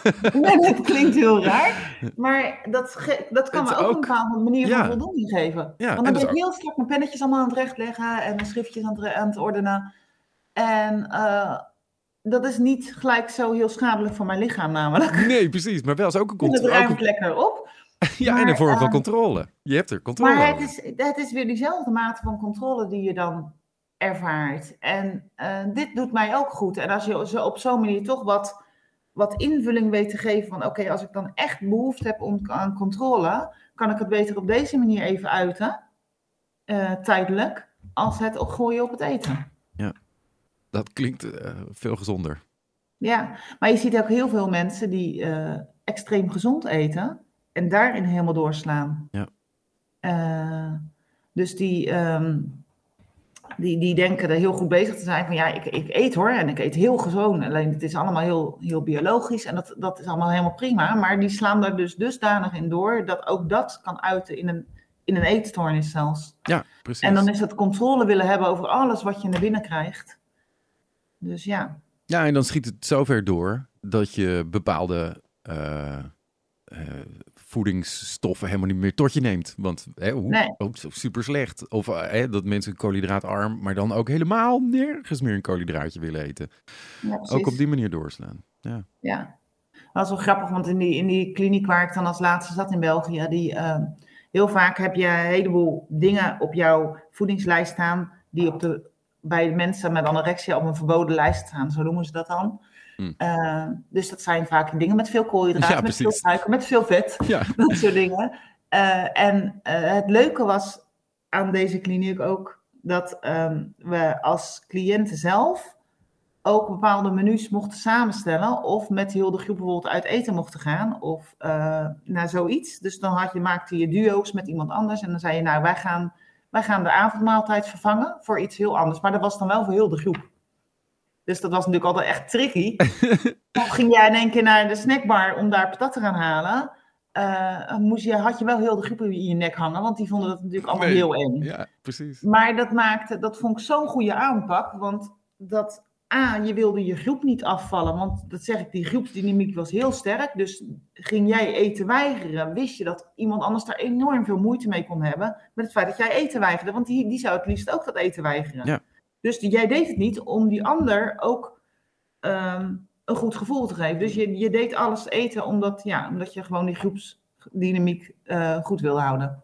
dat klinkt heel raar, maar dat, ge- dat kan me ook, ook- een bepaalde manier Ja. van voldoening geven. Ja, Want dan dat ben ik heel strak mijn pennetjes allemaal aan het recht leggen en mijn schriftjes aan het, aan het ordenen. En eh, dat is niet gelijk zo heel schadelijk voor mijn lichaam namelijk. Nee, precies. Maar wel is ook een En het controle. ruimt lekker op. Ja, en een vorm van eh, controle. Je hebt er controle Maar het is, het is weer diezelfde mate van controle die je dan ervaart. En eh, dit doet mij ook goed. En als je zo op zo'n manier toch wat, wat invulling weet te geven van... oké, als ik dan echt behoefte heb om, aan controle... kan ik het beter op deze manier even uiten, eh, tijdelijk... als het ook gooien op het eten. Dat klinkt eh, veel gezonder. Ja, maar je ziet ook heel veel mensen die extreem gezond eten en daarin helemaal doorslaan. Ja. Dus die, ehm, die, die denken er heel goed bezig te zijn van ja, ik, ik eet hoor en ik eet heel gezond. Alleen het is allemaal heel, heel biologisch en dat, dat is allemaal helemaal prima. Maar die slaan daar dus dusdanig in door dat ook dat kan uiten in een, in een eetstoornis zelfs. Ja, precies. En dan is het controle willen hebben over alles wat je naar binnen krijgt. Dus ja. Ja, en dan schiet het zover door dat je bepaalde eh, eh, voedingsstoffen helemaal niet meer tot je neemt. Want hè, hoe, Nee. ook zo super slecht. Of eh, hè, dat mensen koolhydraatarm, maar dan ook helemaal nergens meer een koolhydraatje willen eten. ja Ook op die manier doorslaan. Ja. Ja, dat is wel grappig, want in die, in die kliniek waar ik dan als laatste zat in België, die, eh, heel vaak heb je een heleboel dingen op jouw voedingslijst staan die op de, bij mensen met anorexia op een verboden lijst staan, zo noemen ze dat dan. Hm. Eh, dus dat zijn vaak dingen met veel koolhydraten, Ja, met veel suiker, met veel vet, ja. dat soort dingen. Eh, en eh, het leuke was aan deze kliniek ook dat ehm, we als cliënten zelf ook bepaalde menus mochten samenstellen. Of met heel de groep bijvoorbeeld uit eten mochten gaan. Of naar zoiets. Dus dan had je, maakte je duo's met iemand anders. En dan zei je, nou, wij gaan, wij gaan de avondmaaltijd vervangen voor iets heel anders. Maar dat was dan wel voor heel de groep. Dus dat was natuurlijk altijd echt tricky. dan ging jij in één keer naar de snackbar om daar patat te gaan halen. Eh, moest je, had je wel heel de groep in je nek hangen. Want die vonden dat natuurlijk allemaal Nee. heel eng. ja, precies. Maar dat maakte, dat vond ik zo'n goede aanpak. Want dat, A, je wilde je groep niet afvallen. Want dat zeg ik, die groepsdynamiek was heel sterk. Dus ging jij eten weigeren, wist je dat iemand anders daar enorm veel moeite mee kon hebben. Met het feit dat jij eten weigerde. Want die, die zou het liefst ook dat eten weigeren. Ja. Dus die- jij deed het niet om die ander ook ehm, een goed gevoel te geven. Dus je, je deed alles eten omdat, ja, omdat je gewoon die groepsdynamiek eh, goed wil houden.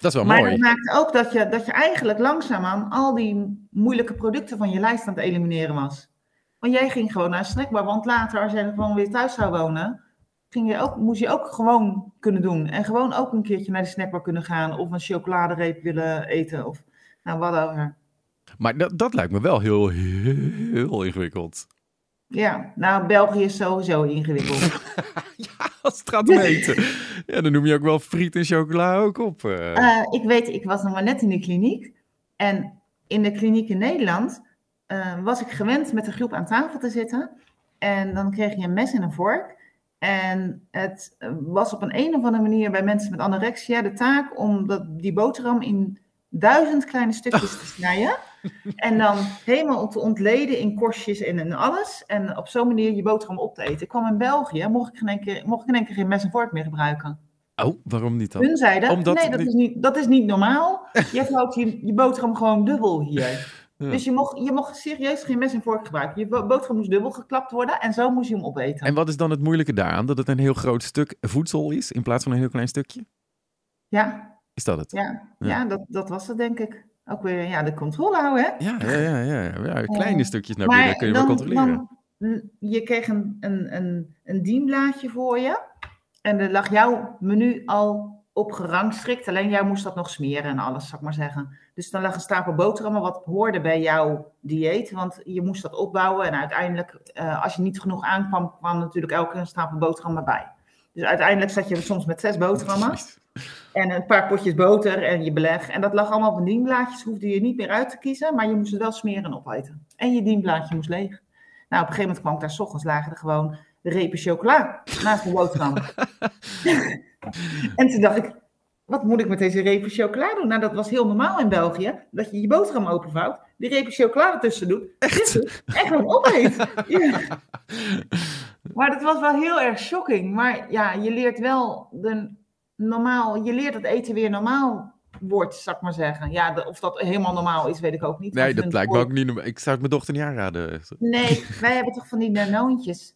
Dat is wel Maar mooi. dat maakt ook dat je, dat je eigenlijk langzaamaan al die moeilijke producten van je lijst aan het elimineren was. Want jij ging gewoon naar een snackbar, want later als jij gewoon weer thuis zou wonen, ging je ook, moest je ook gewoon kunnen doen. En gewoon ook een keertje naar de snackbar kunnen gaan of een chocoladereep willen eten of nou, whatever. Maar dat, dat lijkt me wel heel, heel ingewikkeld. Ja, nou België is sowieso ingewikkeld. Ja, als het gaat om eten. Ja, dan noem je ook wel friet en chocola ook op. eh. Eh, ik weet, ik was nog maar net in de kliniek. En in de kliniek in Nederland eh, was ik gewend met de groep aan tafel te zitten. En dan kreeg je een mes en een vork. En het was op een, een of andere manier bij mensen met anorexia de taak om dat, die boterham in duizend kleine stukjes te snijden. En dan helemaal te ontleden in korstjes en, en alles. En op zo'n manier je boterham op te eten. Ik kwam in België, mocht ik in één keer, mocht ik in één keer geen mes en vork meer gebruiken. Oh, waarom niet dan? Hun zeiden, Omdat nee, dat niet- is, niet, dat is niet normaal. Je houdt je, je boterham gewoon dubbel hier. Ja. Dus je mocht, je mocht serieus geen mes en vork gebruiken. Je bo- boterham moest dubbel geklapt worden en zo moest je hem opeten. En wat is dan het moeilijke daaraan? Dat het een heel groot stuk voedsel is in plaats van een heel klein stukje? Ja, Is dat het? ja, Ja. ja. dat, dat was het denk ik. Ook weer ja, de controle houden, hè? Ja, ja, ja. ja, kleine stukjes naar binnen kun je wel controleren. dan- je kreeg een, een, een, een dienblaadje voor je. En er lag jouw menu al op gerangschikt. Alleen jij moest dat nog smeren en alles, zou ik maar zeggen. Dus dan lag een stapel boterhammen wat hoorde bij jouw dieet. Want je moest dat opbouwen. En uiteindelijk, eh, als je niet genoeg aankwam, kwam natuurlijk elke een stapel boterhammen bij. Dus uiteindelijk zat je soms met zes boterhammen. Precies. En een paar potjes boter en je beleg. En dat lag allemaal op een dienblaadjes. Hoefde je niet meer uit te kiezen. Maar je moest het wel smeren en opeten. En je dienblaadje moest leeg. Nou, op een gegeven moment kwam ik daar 's ochtends. Lagen er gewoon repen chocola naast de boterham. en toen dacht ik, wat moet ik met deze repen chocola doen? Nou, dat was heel normaal in België. Dat je je boterham openvouwt. Die repen chocola ertussen doet. Echt? En gewoon opeet. Ja. Maar dat was wel heel erg shocking. Maar ja, je leert wel de normaal, je leert dat eten weer normaal wordt, zou ik maar zeggen. Ja, de- of dat helemaal normaal is, weet ik ook niet. Nee, dat lijkt me ook niet. normaal. Ik zou het mijn dochter niet aanraden. Nee, wij hebben toch van die danoontjes.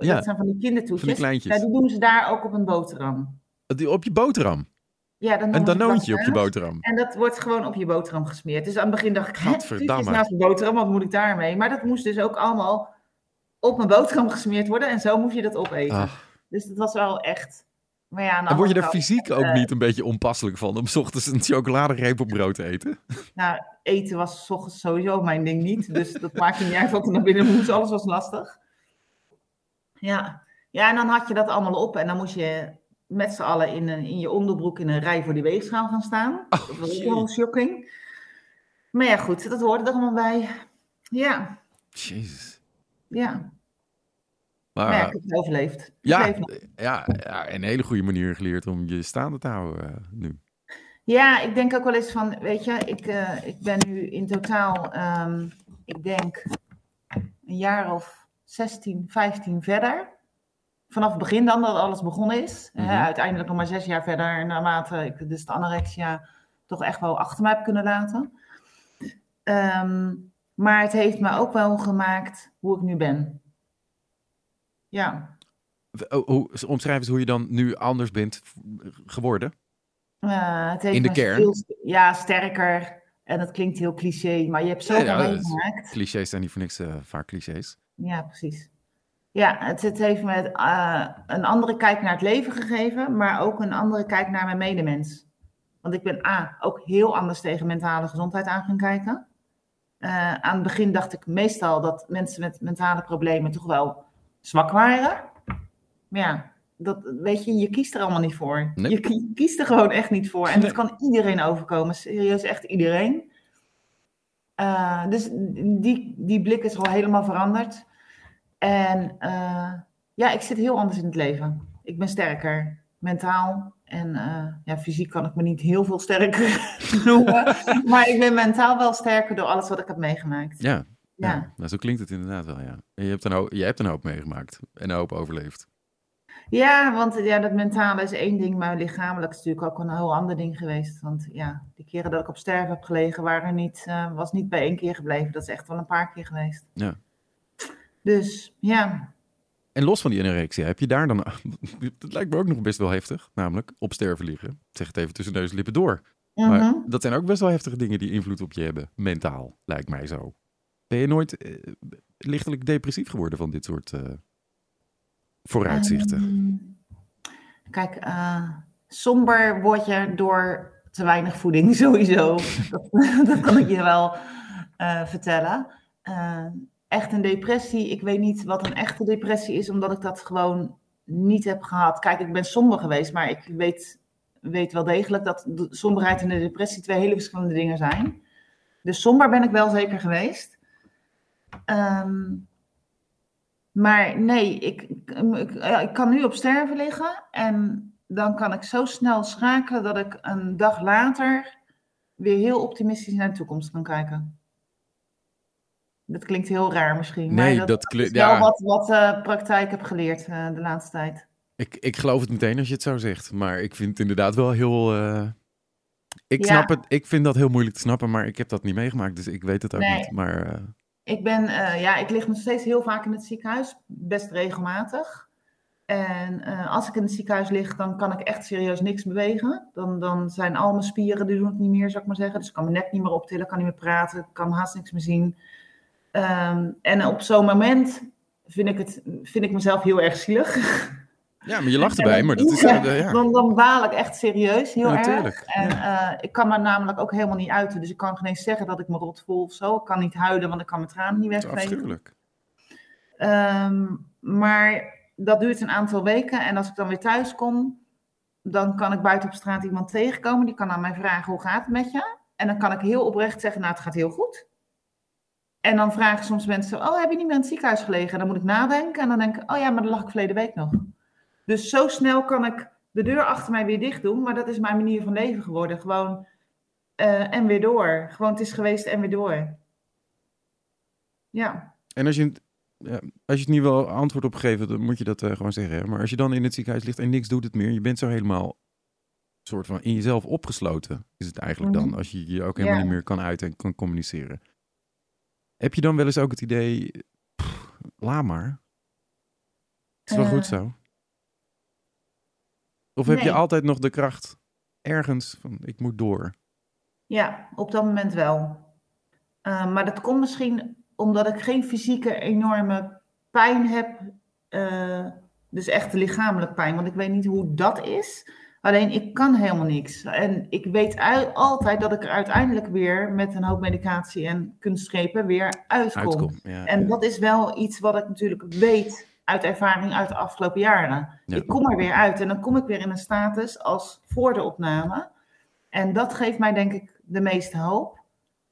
Ja, Dat zijn van die kindertoetjes. Van die kleintjes. Ja, die doen ze daar ook op een boterham. Die Op je boterham. Ja, dan Een danoontje op je boterham. En dat wordt gewoon op je boterham gesmeerd. Dus aan het begin dacht ik, hè, naast mijn boterham, wat moet ik daarmee? Maar dat moest dus ook allemaal op mijn boterham gesmeerd worden. En zo moest je dat opeten. Ah. Dus dat was wel echt... Maar ja, aan de En word je er kant, fysiek ook eh, niet een beetje onpasselijk van om 's ochtends een chocoladereep op brood te eten? Nou, eten was 's ochtends sowieso mijn ding niet. Dus dat maakte niet uit wat er naar binnen moest. Alles was lastig. Ja. ja, en dan had je dat allemaal op. En dan moest je met z'n allen in, een, in je onderbroek in een rij voor die weegschaal gaan staan. Oh, dat was ook jee. wel shocking. Maar ja, goed, dat hoorde er allemaal bij. Ja, Jezus. ja. Maar Maar ja, ik heb het overleefd. Ik ja, ja, ja, een hele goede manier geleerd om je staande te houden eh, nu. Ja, ik denk ook wel eens van, weet je, ik, eh, ik ben nu in totaal, ehm, ik denk, een jaar of 16, 15 verder. Vanaf het begin dan dat alles begonnen is. Mhm. Uiteindelijk nog maar zes jaar verder, naarmate ik dus de anorexia toch echt wel achter me heb kunnen laten. Ehm, maar het heeft me ook wel gemaakt hoe ik nu ben. Ja, Oh, hoe, omschrijf eens hoe je dan nu anders bent geworden. Eh, het heeft In de kern? veel ja, sterker. En dat klinkt heel cliché, maar je hebt zoveel dat is- meegemaakt. Clichés zijn niet voor niks eh, vaak clichés. Ja, precies. Ja, het, het heeft me eh, een andere kijk naar het leven gegeven, maar ook een andere kijk naar mijn medemens. Want ik ben A, ook heel anders tegen mentale gezondheid aan gaan kijken. Aan het begin dacht ik meestal dat mensen met mentale problemen toch wel zwak waren. Maar ja, dat, weet je, je kiest er allemaal niet voor. Nee. Je ki- kiest er gewoon echt niet voor. En Nee. dat kan iedereen overkomen, serieus echt iedereen. Eh, dus die, die blik is al helemaal veranderd. En eh, ja, ik zit heel anders in het leven. Ik ben sterker, mentaal. En eh, ja, fysiek kan ik me niet heel veel sterker noemen. maar ik ben mentaal wel sterker door alles wat ik heb meegemaakt. Ja, ja. Ja, nou, zo klinkt het inderdaad wel, ja. En je hebt een hoop, je hebt een hoop meegemaakt en een hoop overleefd. ja want ja, dat mentale is één ding, maar lichamelijk is natuurlijk ook een heel ander ding geweest. Want ja, die keren dat ik op sterven heb gelegen, waren niet, eh, was niet bij één keer gebleven. Dat is echt wel een paar keer geweest. Ja. Dus ja, En los van die anorexia, heb je daar dan... Dat lijkt me ook nog best wel heftig, namelijk op sterven liggen. Ik Zeg het even tussen neus en lippen door. Maar Mhm. dat zijn ook best wel heftige dingen die invloed op je hebben, mentaal, lijkt mij zo. Ben je nooit eh, lichtelijk depressief geworden van dit soort eh, vooruitzichten? Ehm, kijk, eh, somber word je door te weinig voeding sowieso. dat, dat kan ik je wel vertellen. Echt een depressie. Ik weet niet wat een echte depressie is, omdat ik dat gewoon niet heb gehad. Kijk, ik ben somber geweest, maar ik weet, weet wel degelijk dat somberheid en de depressie twee hele verschillende dingen zijn. Dus somber ben ik wel zeker geweest. Ehm, maar nee, ik, ik, ik, kan nu op sterven liggen en dan kan ik zo snel schakelen dat ik een dag later weer heel optimistisch naar de toekomst kan kijken. Dat klinkt heel raar misschien. Nee, maar dat klinkt- is wel ja. wat, wat praktijk heb geleerd eh, de laatste tijd. Ik, ik geloof het meteen als je het zo zegt. Maar ik vind het inderdaad wel heel. eh, Ik Ja. snap het. Ik vind dat heel moeilijk te snappen, maar ik heb dat niet meegemaakt, dus ik weet het ook Nee. niet. Maar eh, Ik ben, eh, ja, ik lig nog steeds heel vaak in het ziekenhuis, best regelmatig. En eh, als ik in het ziekenhuis lig, dan kan ik echt serieus niks bewegen. Dan, dan zijn al mijn spieren, die doen het niet meer, zou ik maar zeggen. Dus ik kan me net niet meer optillen, kan niet meer praten, kan haast niks meer zien. Ehm, en op zo'n moment vind ik, het, vind ik mezelf heel erg zielig. ja, maar je lacht erbij, maar dat is. Eh, ja. dan, dan baal ik echt serieus, heel Ja, erg. En eh, ik kan me namelijk ook helemaal niet uiten. Dus ik kan geen eens zeggen dat ik me rot voel of zo. Ik kan niet huilen, want ik kan mijn tranen niet wegvegen. afschuwelijk. Ehm, maar dat duurt een aantal weken. En als ik dan weer thuis kom, dan kan ik buiten op straat iemand tegenkomen. Die kan aan mij vragen, hoe gaat het met je? En dan kan ik heel oprecht zeggen, nou, het gaat heel goed. En dan vragen soms mensen, oh, heb je niet meer in het ziekenhuis gelegen? En dan moet ik nadenken. En dan denk ik, oh ja, maar dan lag ik verleden week nog. Dus zo snel kan ik de deur achter mij weer dicht doen. Maar dat is mijn manier van leven geworden. Gewoon eh, en weer door. Gewoon het is geweest en weer door. Ja. En als je, als je het niet wel antwoord op geeft, dan moet je dat eh, gewoon zeggen. hè. Maar als je dan in het ziekenhuis ligt en niks doet het meer, je bent zo helemaal soort van in jezelf opgesloten, is het eigenlijk dan. Mhm. Als je je ook helemaal Ja. niet meer kan uiten en kan communiceren. Heb je dan wel eens ook het idee, pff, laat maar. Het is wel Eh. goed zo. Of heb je altijd nog de kracht ergens van, ik moet door. Ja, op dat moment wel. Uh, maar dat komt misschien omdat ik geen fysieke enorme pijn heb. Uh, dus echt lichamelijk pijn. Want ik weet niet hoe dat is. Alleen ik kan helemaal niks. En ik weet altijd dat ik er uiteindelijk weer met een hoop medicatie en kunstgrepen weer uitkom. Uitkom. Ja, En ja. dat is wel iets wat ik natuurlijk weet uit ervaring uit de afgelopen jaren. Ja. Ik kom er weer uit en dan kom ik weer in een status als voor de opname. En dat geeft mij denk ik de meeste hoop.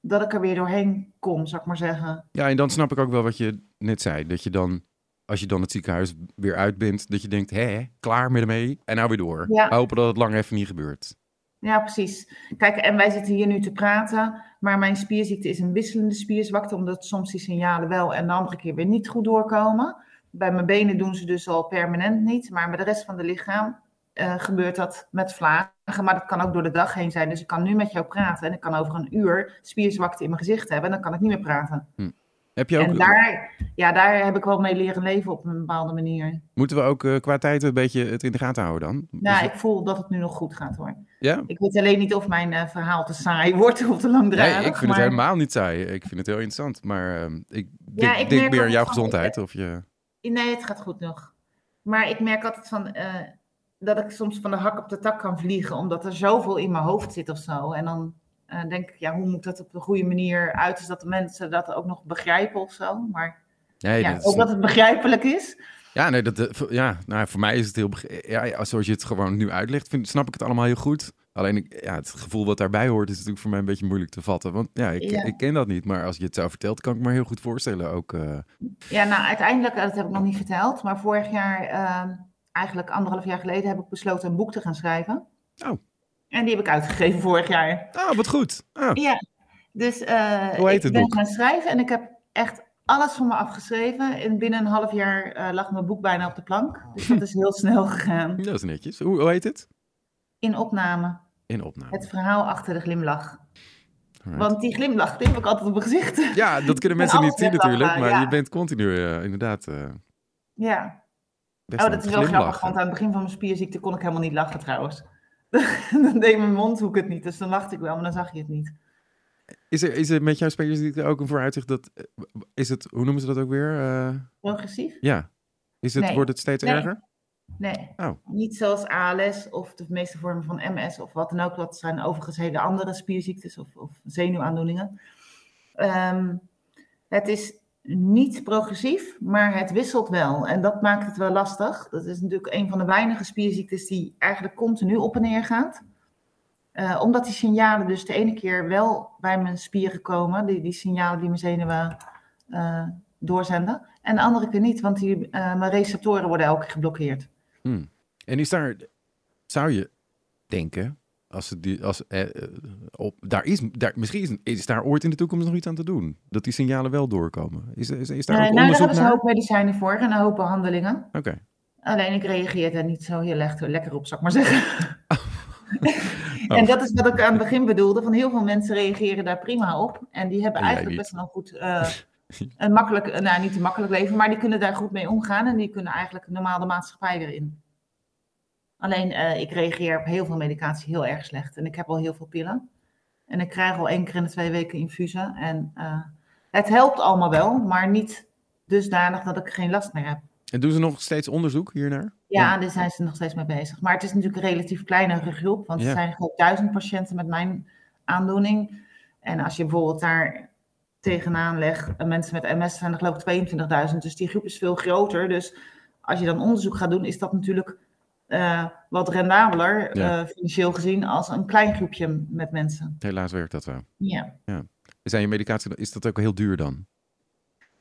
Dat ik er weer doorheen kom, zou ik maar zeggen. Ja, en dan snap ik ook wel wat je net zei. Dat je dan, als je dan het ziekenhuis weer uit bent, dat je denkt, hé, klaar met ermee en nou weer door. Ja. Hopen dat het lang even niet gebeurt. Ja, precies. Kijk, en wij zitten hier nu te praten, maar mijn spierziekte is een wisselende spierzwakte, omdat soms die signalen wel en de andere keer weer niet goed doorkomen. Bij mijn benen doen ze dus al permanent niet, maar bij de rest van het lichaam uh, gebeurt dat met vlagen. Maar dat kan ook door de dag heen zijn. Dus ik kan nu met jou praten en ik kan over een uur spierzwakte in mijn gezicht hebben en dan kan ik niet meer praten. Hm. Heb je ook, En daar, ja, daar heb ik wel mee leren leven op een bepaalde manier. Moeten we ook uh, qua tijd een beetje het in de gaten houden dan? Nou, Dus- ik voel dat het nu nog goed gaat hoor. ja? Ik weet alleen niet of mijn uh, verhaal te saai wordt of te langdradig. Nee, ik vind maar... het helemaal niet saai. Ik vind het heel interessant. Maar uh, ik Ja, ik denk meer aan jouw gezondheid. Of je... Nee, het gaat goed nog. Maar ik merk altijd van, uh, dat ik soms van de hak op de tak kan vliegen, omdat er zoveel in mijn hoofd zit of zo. En dan uh, denk ik, ja, hoe moet ik dat op de goede manier uit, zodat de mensen dat ook nog begrijpen of zo. Maar Nee, ja, dat is- ook dat het begrijpelijk is. Ja, nee, dat, eh, voor- ja, nou, voor mij is het heel... ja, zoals je het gewoon nu uitlegt, vind, snap ik het allemaal heel goed. Alleen ja, het gevoel wat daarbij hoort is natuurlijk voor mij een beetje moeilijk te vatten. Want ja, ik, Ja. ik ken dat niet. Maar als je het zo vertelt, kan ik me heel goed voorstellen ook. eh, Ja, nou, uiteindelijk, dat heb ik nog niet verteld, maar vorig jaar, uh, eigenlijk anderhalf jaar geleden, heb ik besloten een boek te gaan schrijven. Oh. En die heb ik uitgegeven vorig jaar. Ah, wat goed. Ah, Ja, dus uh, Hoe heet ik het ben boek? gaan schrijven en ik heb echt alles van me afgeschreven. En binnen een half jaar uh, lag mijn boek bijna op de plank. Dus dat is heel snel gegaan. dat is netjes. Hoe, hoe heet het? In opname, In opname. het verhaal achter de glimlach. Want die glimlach, die heb ik altijd op mijn gezicht. Ja, dat kunnen mensen niet zien natuurlijk. Maar ja. je bent continu eh, inderdaad eh, Ja. Oh, dat is wel grappig, want aan het begin van mijn spierziekte kon ik helemaal niet lachen trouwens. dan deed mijn mondhoek het niet, dus dan lachte ik wel, maar dan zag je het niet. Is er, is er met jouw spelersziekte ook een vooruitzicht dat... eh, Is het, hoe noemen ze dat ook weer? Eh, Progressief? ja. Is het, Nee. Wordt het steeds Nee. erger? Nee. Oh. Niet zoals ALS of de meeste vormen van MS of wat dan ook. Dat zijn overigens hele andere spierziektes of, of zenuwaandoeningen. Ehm, het is niet progressief, maar het wisselt wel. En dat maakt het wel lastig. Dat is natuurlijk een van de weinige spierziektes die eigenlijk continu op en neer gaat. Eh, omdat die signalen dus de ene keer wel bij mijn spieren komen, die, die signalen die mijn zenuwen eh, doorzenden. En de andere keer niet, want die, eh, mijn receptoren worden elke keer geblokkeerd. Hmm. En is daar, zou je denken, Als het die, als, eh, eh, op, daar is, daar, misschien is, is daar ooit in de toekomst nog iets aan te doen. Dat die signalen wel doorkomen. Is, is, is daar Eh, ook nou, daar hebben ze een hoop medicijnen voor en een hoop behandelingen. Oké. Alleen ik reageer daar niet zo heel erg lekker op, zou ik maar zeggen. Oh. En dat is wat ik aan het begin bedoelde. Van heel veel mensen reageren daar prima op. En die hebben En eigenlijk best wel goed eh, een makkelijk, eh, nou niet een makkelijk leven, maar die kunnen daar goed mee omgaan. En die kunnen eigenlijk normaal de maatschappij weer in. Alleen eh, ik reageer op heel veel medicatie heel erg slecht. En ik heb al heel veel pillen. En ik krijg al één keer in de twee weken infusen. En eh, het helpt allemaal wel, maar niet dusdanig dat ik geen last meer heb. En doen ze nog steeds onderzoek hiernaar? Ja, daar zijn ze nog steeds mee bezig. Maar het is natuurlijk een relatief kleinere groep, want Ja. er zijn gewoon duizend patiënten met mijn aandoening. En als je bijvoorbeeld daar tegenaan legt, eh, mensen met MS zijn er geloof ik 22.000, dus die groep is veel groter. Dus als je dan onderzoek gaat doen, is dat natuurlijk eh, wat rendabeler, Ja. eh, financieel gezien, als een klein groepje met mensen. Helaas werkt dat wel. Ja, Zijn je medicatie, is dat ook heel duur dan?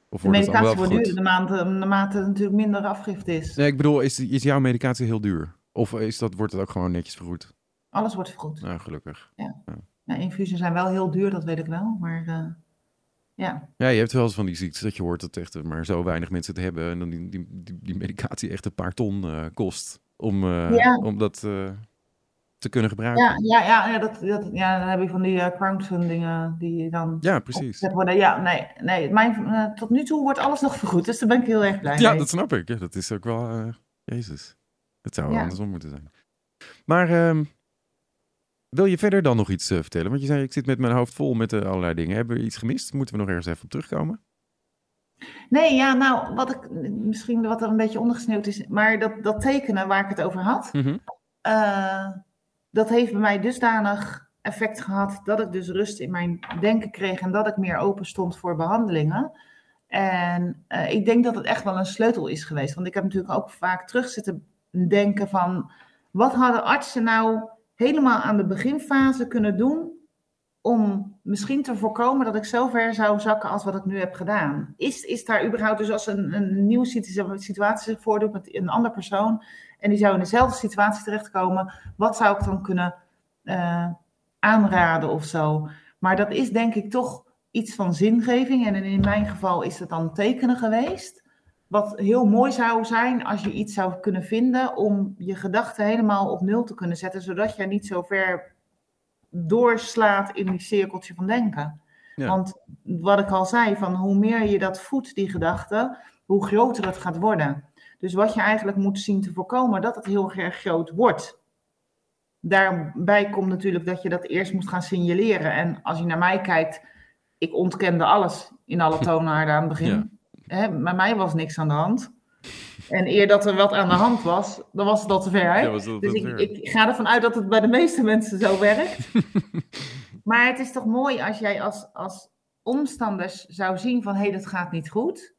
Of de medicatie wordt duurder naarmate, het natuurlijk minder afgifte is. Nee, ik bedoel, is, is jouw medicatie heel duur? Of is dat, wordt het ook gewoon netjes vergoed? Alles wordt vergoed. Nou, gelukkig. Ja, infusen zijn wel heel duur, dat weet ik wel. Maar ja. Ja, je hebt wel eens van die ziektes dat je hoort dat echt eh, maar zo weinig mensen het hebben. En dan die, die, die, die medicatie echt een paar ton eh, kost om, eh, Ja. om dat te kunnen gebruiken. Ja, ja, ja, ja, dat, dat, ja, dan heb je van die crowdfundingen die dan Ja, precies. worden. Ja, nee, nee mijn, tot nu toe wordt alles nog vergoed, dus daar ben ik heel erg blij Ja, mee. dat snap ik. Ja, dat is ook wel... Jezus. Dat zou wel Ja. andersom moeten zijn. Maar ehm, wil je verder dan nog iets eh, vertellen? Want je zei, ik zit met mijn hoofd vol met eh, allerlei dingen. Hebben we iets gemist? Moeten we nog ergens even op terugkomen? Nee, ja, nou, wat ik misschien wat er een beetje ondergesneeuwd is, maar dat, dat tekenen waar ik het over had, Mhm. eh, dat heeft bij mij dusdanig effect gehad dat ik dus rust in mijn denken kreeg en dat ik meer open stond voor behandelingen. En ik denk dat het echt wel een sleutel is geweest. Want ik heb natuurlijk ook vaak terug zitten denken van... wat hadden artsen nou helemaal aan de beginfase kunnen doen... om misschien te voorkomen dat ik zo ver zou zakken als wat ik nu heb gedaan? Is, is daar überhaupt dus als een, een nieuwe situ- situatie zich voordoet met een andere persoon... en die zou in dezelfde situatie terechtkomen... wat zou ik dan kunnen eh, aanraden of zo? Maar dat is denk ik toch iets van zingeving. En in mijn geval is het dan tekenen geweest. Wat heel mooi zou zijn als je iets zou kunnen vinden om je gedachten helemaal op nul te kunnen zetten, zodat je niet zo ver doorslaat in die cirkeltje van denken. Ja. Want wat ik al zei, van hoe meer je dat voedt, die gedachten, hoe groter het gaat worden. Dus wat je eigenlijk moet zien te voorkomen, dat het heel erg groot wordt. Daarbij komt natuurlijk dat je dat eerst moet gaan signaleren. En als je naar mij kijkt, ik ontkende alles in alle toonaarden aan het begin. Hè, bij mij was niks aan de hand. En eer dat er wat aan de hand was, dan was het al te ver. Ja, dus ik, ver. ik ga ervan uit dat het bij de meeste mensen zo werkt. maar het is toch mooi als jij als, als omstanders zou zien van hé, hey, dat gaat niet goed.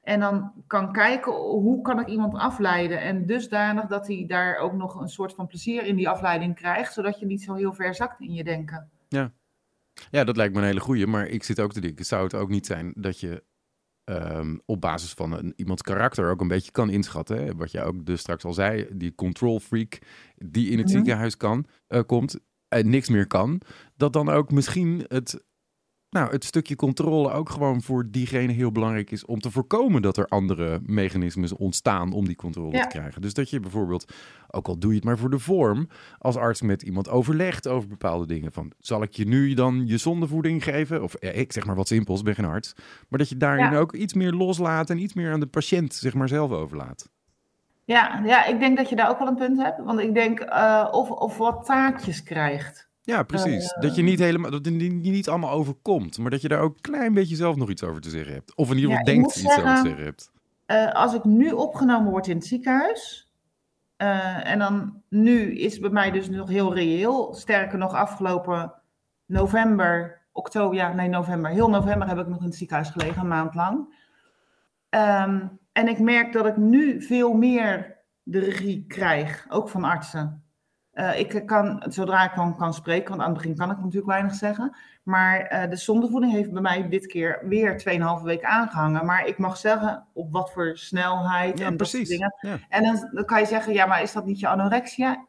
En dan kan kijken hoe kan ik iemand afleiden. En dusdanig dat hij daar ook nog een soort van plezier in die afleiding krijgt. Zodat je niet zo heel ver zakt in je denken. Ja, dat lijkt me een hele goeie. Maar ik zit ook te denken, zou het ook niet zijn dat je ehm, op basis van een, iemands karakter ook een beetje kan inschatten? Hè? Wat je ook dus straks al zei, die control freak die in het ziekenhuis kan, eh, komt en niks meer kan. Dat dan ook misschien het, nou, het stukje controle ook gewoon voor diegene heel belangrijk is om te voorkomen dat er andere mechanismes ontstaan om die controle Ja. te krijgen. Dus dat je bijvoorbeeld, ook al doe je het maar voor de vorm, als arts met iemand overlegt over bepaalde dingen. Van, zal ik je nu dan je zondevoeding geven? Of ik zeg maar wat simpels, ben geen arts. Maar dat je daarin Ja. ook iets meer loslaat en iets meer aan de patiënt zeg maar zelf overlaat. Ja, ja, ik denk dat je daar ook wel een punt hebt. Want ik denk eh, of, of wat taakjes krijgt. Ja, precies. dat je niet helemaal, dat het niet, allemaal overkomt, maar dat je daar ook een klein beetje zelf nog iets over te zeggen hebt. Of in ieder Ja, geval ik denkt iets over te zeggen- hebt. Eh, als ik nu opgenomen word in het ziekenhuis. eh, en dan nu is het bij mij dus nog heel reëel. Sterker nog, afgelopen november, oktober, ja, nee, november. Heel november heb ik nog in het ziekenhuis gelegen, een maand lang. Ehm, en ik merk dat ik nu veel meer de regie krijg, ook van artsen. Eh, ik kan, zodra ik dan kan spreken, want aan het begin kan ik natuurlijk weinig zeggen. Maar eh, de zondevoeding heeft bij mij dit keer weer 2,5 week aangehangen. Maar ik mag zeggen op wat voor snelheid Ja, en dat soort precies. dingen. Ja. En dan, dan kan je zeggen, ja, maar is dat niet je anorexia?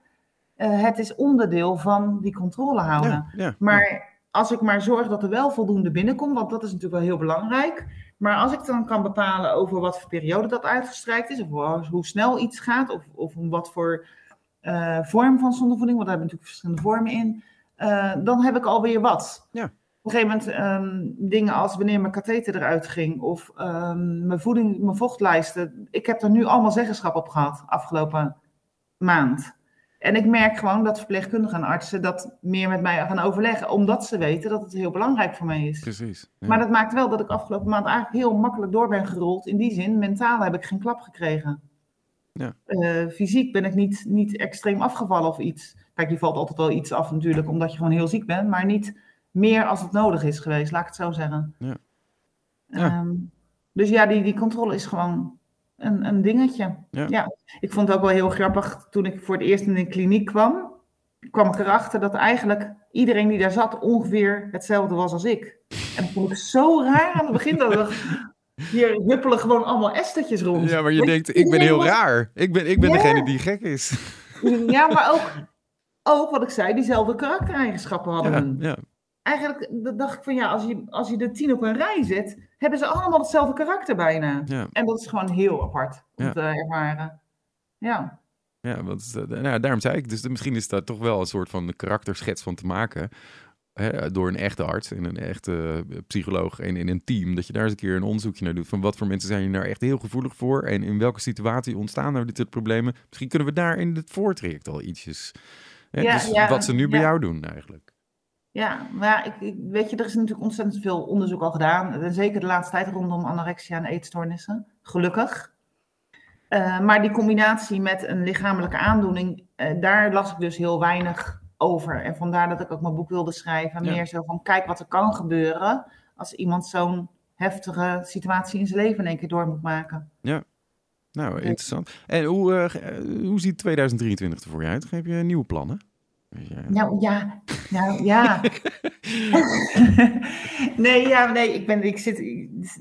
eh, het is onderdeel van die controle houden. Ja, Maar als ik maar zorg dat er wel voldoende binnenkomt, want dat is natuurlijk wel heel belangrijk. Maar als ik dan kan bepalen over wat voor periode dat uitgestrekt is, of hoe- hoe snel iets gaat, of, of om wat voor eh, vorm van zondevoeding, want daar hebben we natuurlijk verschillende vormen in, eh, dan heb ik alweer wat. Ja. Op een gegeven moment ehm, dingen als wanneer mijn katheter eruit ging, of ehm, mijn voeding, mijn vochtlijsten. Ik heb er nu allemaal zeggenschap op gehad afgelopen maand. En ik merk gewoon dat verpleegkundigen en artsen dat meer met mij gaan overleggen, omdat ze weten dat het heel belangrijk voor mij is. precies. Ja. Maar dat maakt wel dat ik afgelopen maand eigenlijk heel makkelijk door ben gerold. In die zin, mentaal heb ik geen klap gekregen. Ja. Eh, fysiek ben ik niet, niet extreem afgevallen of iets. Kijk, je valt altijd wel iets af natuurlijk, omdat je gewoon heel ziek bent. Maar niet meer als het nodig is geweest, laat ik het zo zeggen. Ja. Ja. Ehm, dus ja, die, die controle is gewoon een, een dingetje. Ja. Ik vond het ook wel heel grappig toen ik voor het eerst in de kliniek kwam. kwam ik erachter dat eigenlijk iedereen die daar zat ongeveer hetzelfde was als ik. En dat vond ik zo raar aan het begin. Dat ik hier huppelen gewoon allemaal estertjes rond. Ja, maar je denkt, ik ben heel raar. Ik ben, ik ben Ja. degene die gek is. Ja, maar ook, ook wat ik zei, diezelfde karaktereigenschappen hadden Ja, Eigenlijk dacht ik van ja, als je, als je de tien op een rij zet, hebben ze allemaal hetzelfde karakter bijna. ja. En dat is gewoon heel apart om te ervaren. Ja. Ja, want eh, nou, daarom zei ik, dus misschien is daar toch wel een soort van karakterschets van te maken. Hè, door een echte arts en een echte eh, psycholoog en in een team. Dat je daar eens een keer een onderzoekje naar doet. Van wat voor mensen zijn je daar echt heel gevoelig voor? En in welke situatie ontstaan nou dit soort problemen? Misschien kunnen we daar in het voortraject al ietsjes. Hè, Ja, dus ja, wat ze nu bij ja. jou doen eigenlijk. Ja, maar ik, ik, weet je, er is natuurlijk ontzettend veel onderzoek al gedaan. En zeker de laatste tijd rondom anorexia en eetstoornissen. Gelukkig. Eh, maar die combinatie met een lichamelijke aandoening, eh, daar las ik dus heel weinig over. En vandaar dat ik ook mijn boek wilde schrijven. Ja. Meer zo van, kijk wat er kan gebeuren als iemand zo'n heftige situatie in zijn leven in één keer door moet maken. Nou, interessant. En hoe, eh, eh, hoe ziet 2023 er voor je uit? Heb je nieuwe plannen? Je- Nou ja, nou ja. nee, ja, nee, ik ben, ik zit,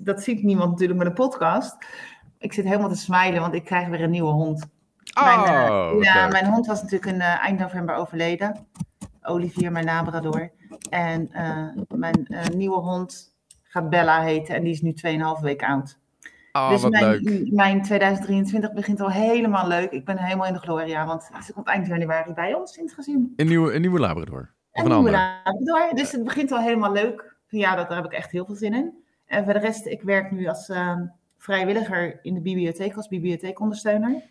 dat ziet niemand natuurlijk met een podcast. Ik zit helemaal te smilen, want ik krijg weer een nieuwe hond. Mijn, eh, Oh, ja, leuk. mijn hond was natuurlijk in eh, eind november overleden. Olivier, mijn Labrador. En eh, mijn eh, nieuwe hond gaat Bella heten en die is nu 2,5 weken oud. Oh, dus wat mijn, leuk. mijn 2023 begint al helemaal leuk. Ik ben helemaal in de gloria, want ze komt eind januari bij ons in het gezin. Een nieuwe, een nieuwe Labrador. Of En een nieuwe andere. Labrador. Dus het begint al helemaal leuk. Ja, dat, daar heb ik echt heel veel zin in. En voor de rest, ik werk nu als ehm, vrijwilliger in de bibliotheek, als bibliotheekondersteuner.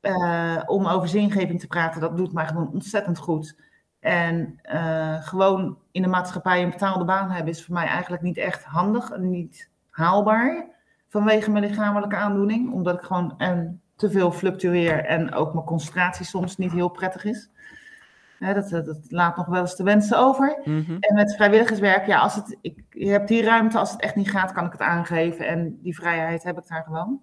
Eh, om over zingeving te praten, dat doet mij gewoon ontzettend goed. En eh, gewoon in de maatschappij een betaalde baan hebben is voor mij eigenlijk niet echt handig en niet haalbaar. Vanwege mijn lichamelijke aandoening, omdat ik gewoon en te veel fluctueer en ook mijn concentratie soms niet heel prettig is. Dat, dat laat nog wel eens te wensen over. Mhm. En met vrijwilligerswerk, ja, als het, ik, je hebt die ruimte, als het echt niet gaat, kan ik het aangeven. En die vrijheid heb ik daar gewoon.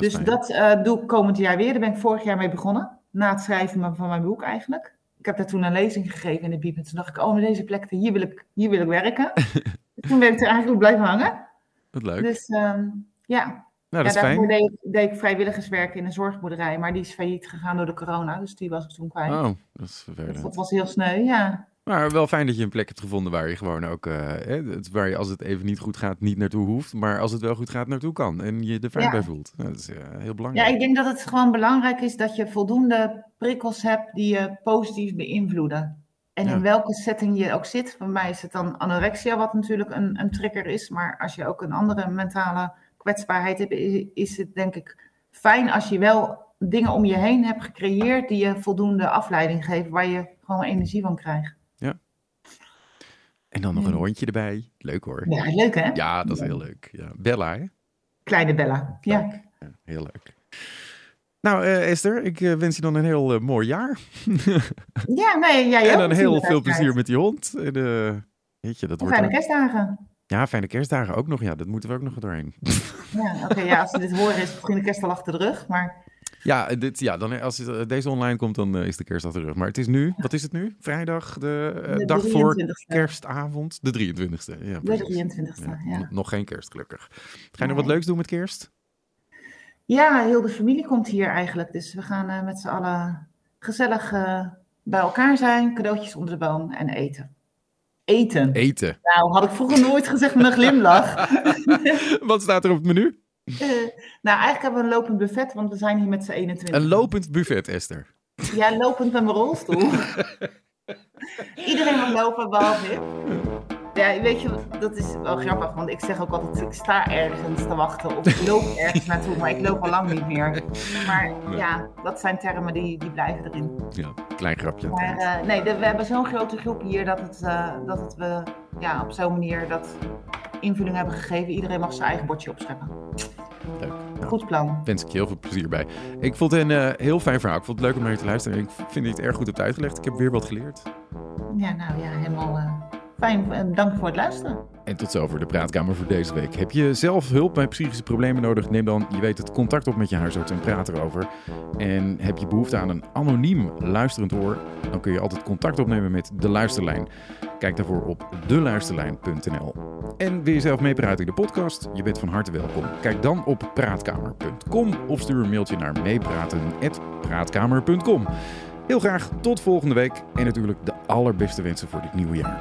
Dat is dus dat eh, doe ik komend jaar weer. Daar ben ik vorig jaar mee begonnen. Na het schrijven van mijn boek eigenlijk. Ik heb daar toen een lezing gegeven in de Biep. En toen dacht ik, oh, met deze plek, hier wil ik, hier wil ik werken. toen ben ik er eigenlijk blijven hangen. Wat leuk. Dus ehm, ja, nou, ja dat is daarvoor fijn. deed, ik- deed ik vrijwilligerswerk in een zorgboerderij. Maar die is failliet gegaan door de corona. Dus die was ik toen kwijt. Oh, dat is dus vervelend. dat was heel sneu, ja. Maar wel fijn dat je een plek hebt gevonden waar je gewoon ook, eh, waar je als het even niet goed gaat, niet naartoe hoeft. Maar als het wel goed gaat, naartoe kan. En je er fijn Ja. bij voelt. Ja, dat is eh, heel Ja, belangrijk. ik denk dat het gewoon belangrijk is dat je voldoende prikkels hebt die je positief beïnvloeden. En Ja. in welke setting je ook zit. Voor mij is het dan anorexia, wat natuurlijk een, een trigger is. Maar als je ook een andere mentale kwetsbaarheid hebt, is het denk ik fijn als je wel dingen om je heen hebt gecreëerd die je voldoende afleiding geven, waar je gewoon energie van krijgt. En dan nog een hondje erbij. Leuk hoor. Ja, leuk hè? Ja, dat is heel leuk. Ja. Bella, hè? Kleine Bella. Ja. Leuk. Ja, heel leuk. Nou, eh, Esther, ik eh, wens je dan een heel eh, mooi jaar. ja, nee, jij en dan heel veel plezier met die hond. En, weet je, dat En wordt Fijne kerstdagen. Ja, fijne kerstdagen ook nog. Ja, dat moeten we ook nog doorheen. Ja, oké, ja, als ze dit horen is misschien de kerst al achter de rug, maar Ja, dit, ja dan, als het, eh, deze online komt, dan eh, is de kerst achter de rug. Maar het is nu, wat is het nu? Vrijdag, de, eh, de dag voor 23e. kerstavond. De 23e. Ja, De precies. 23e, ja. Nog geen kerst, gelukkig. Ga je nog wat leuks doen met kerst? Ja, heel de familie komt hier eigenlijk. Dus we gaan eh, met z'n allen gezellig uh, bij elkaar zijn, cadeautjes onder de boom en eten. Eten. Eten. Nou, had ik vroeger nooit gezegd met een glimlach. Wat staat er op het menu? Nou, eigenlijk hebben we een lopend buffet, want we zijn hier met z'n 21. Een lopend buffet, Esther. Ja, lopend met mijn rolstoel. Iedereen mag lopen, behalve ik. Ja, weet je, dat is wel grappig, want ik zeg ook altijd, ik sta ergens te wachten of ik loop ergens naartoe, maar ik loop al lang niet meer. Maar ja, dat zijn termen die, die blijven erin. Ja, klein grapje. Maar uh, nee, de, we hebben zo'n grote groep hier dat het, uh, dat het we ja, op zo'n manier dat invulling hebben gegeven. Iedereen mag zijn eigen bordje opscheppen. Leuk. Goed plan. Wens ik je heel veel plezier bij. Ik vond het een uh, heel fijn verhaal. Ik vond het leuk om naar je te luisteren. Ik vind dat je het erg goed hebt uitgelegd. Ik heb weer wat geleerd. Ja, nou ja, helemaal uh, fijn. En dank voor het luisteren. En tot zover de praatkamer voor deze week. Heb je zelf hulp bij psychische problemen nodig? Neem dan, je weet het, contact op met je huisarts en praat erover. En heb je behoefte aan een anoniem luisterend oor? Dan kun je altijd contact opnemen met De Luisterlijn. Kijk daarvoor op deluisterlijn.nl. En wil je zelf meepraten in de podcast? Je bent van harte welkom. Kijk dan op praatkamer.com of stuur een mailtje naar meepraten.praatkamer.com. Heel graag tot volgende week en natuurlijk de allerbeste wensen voor dit nieuwe jaar.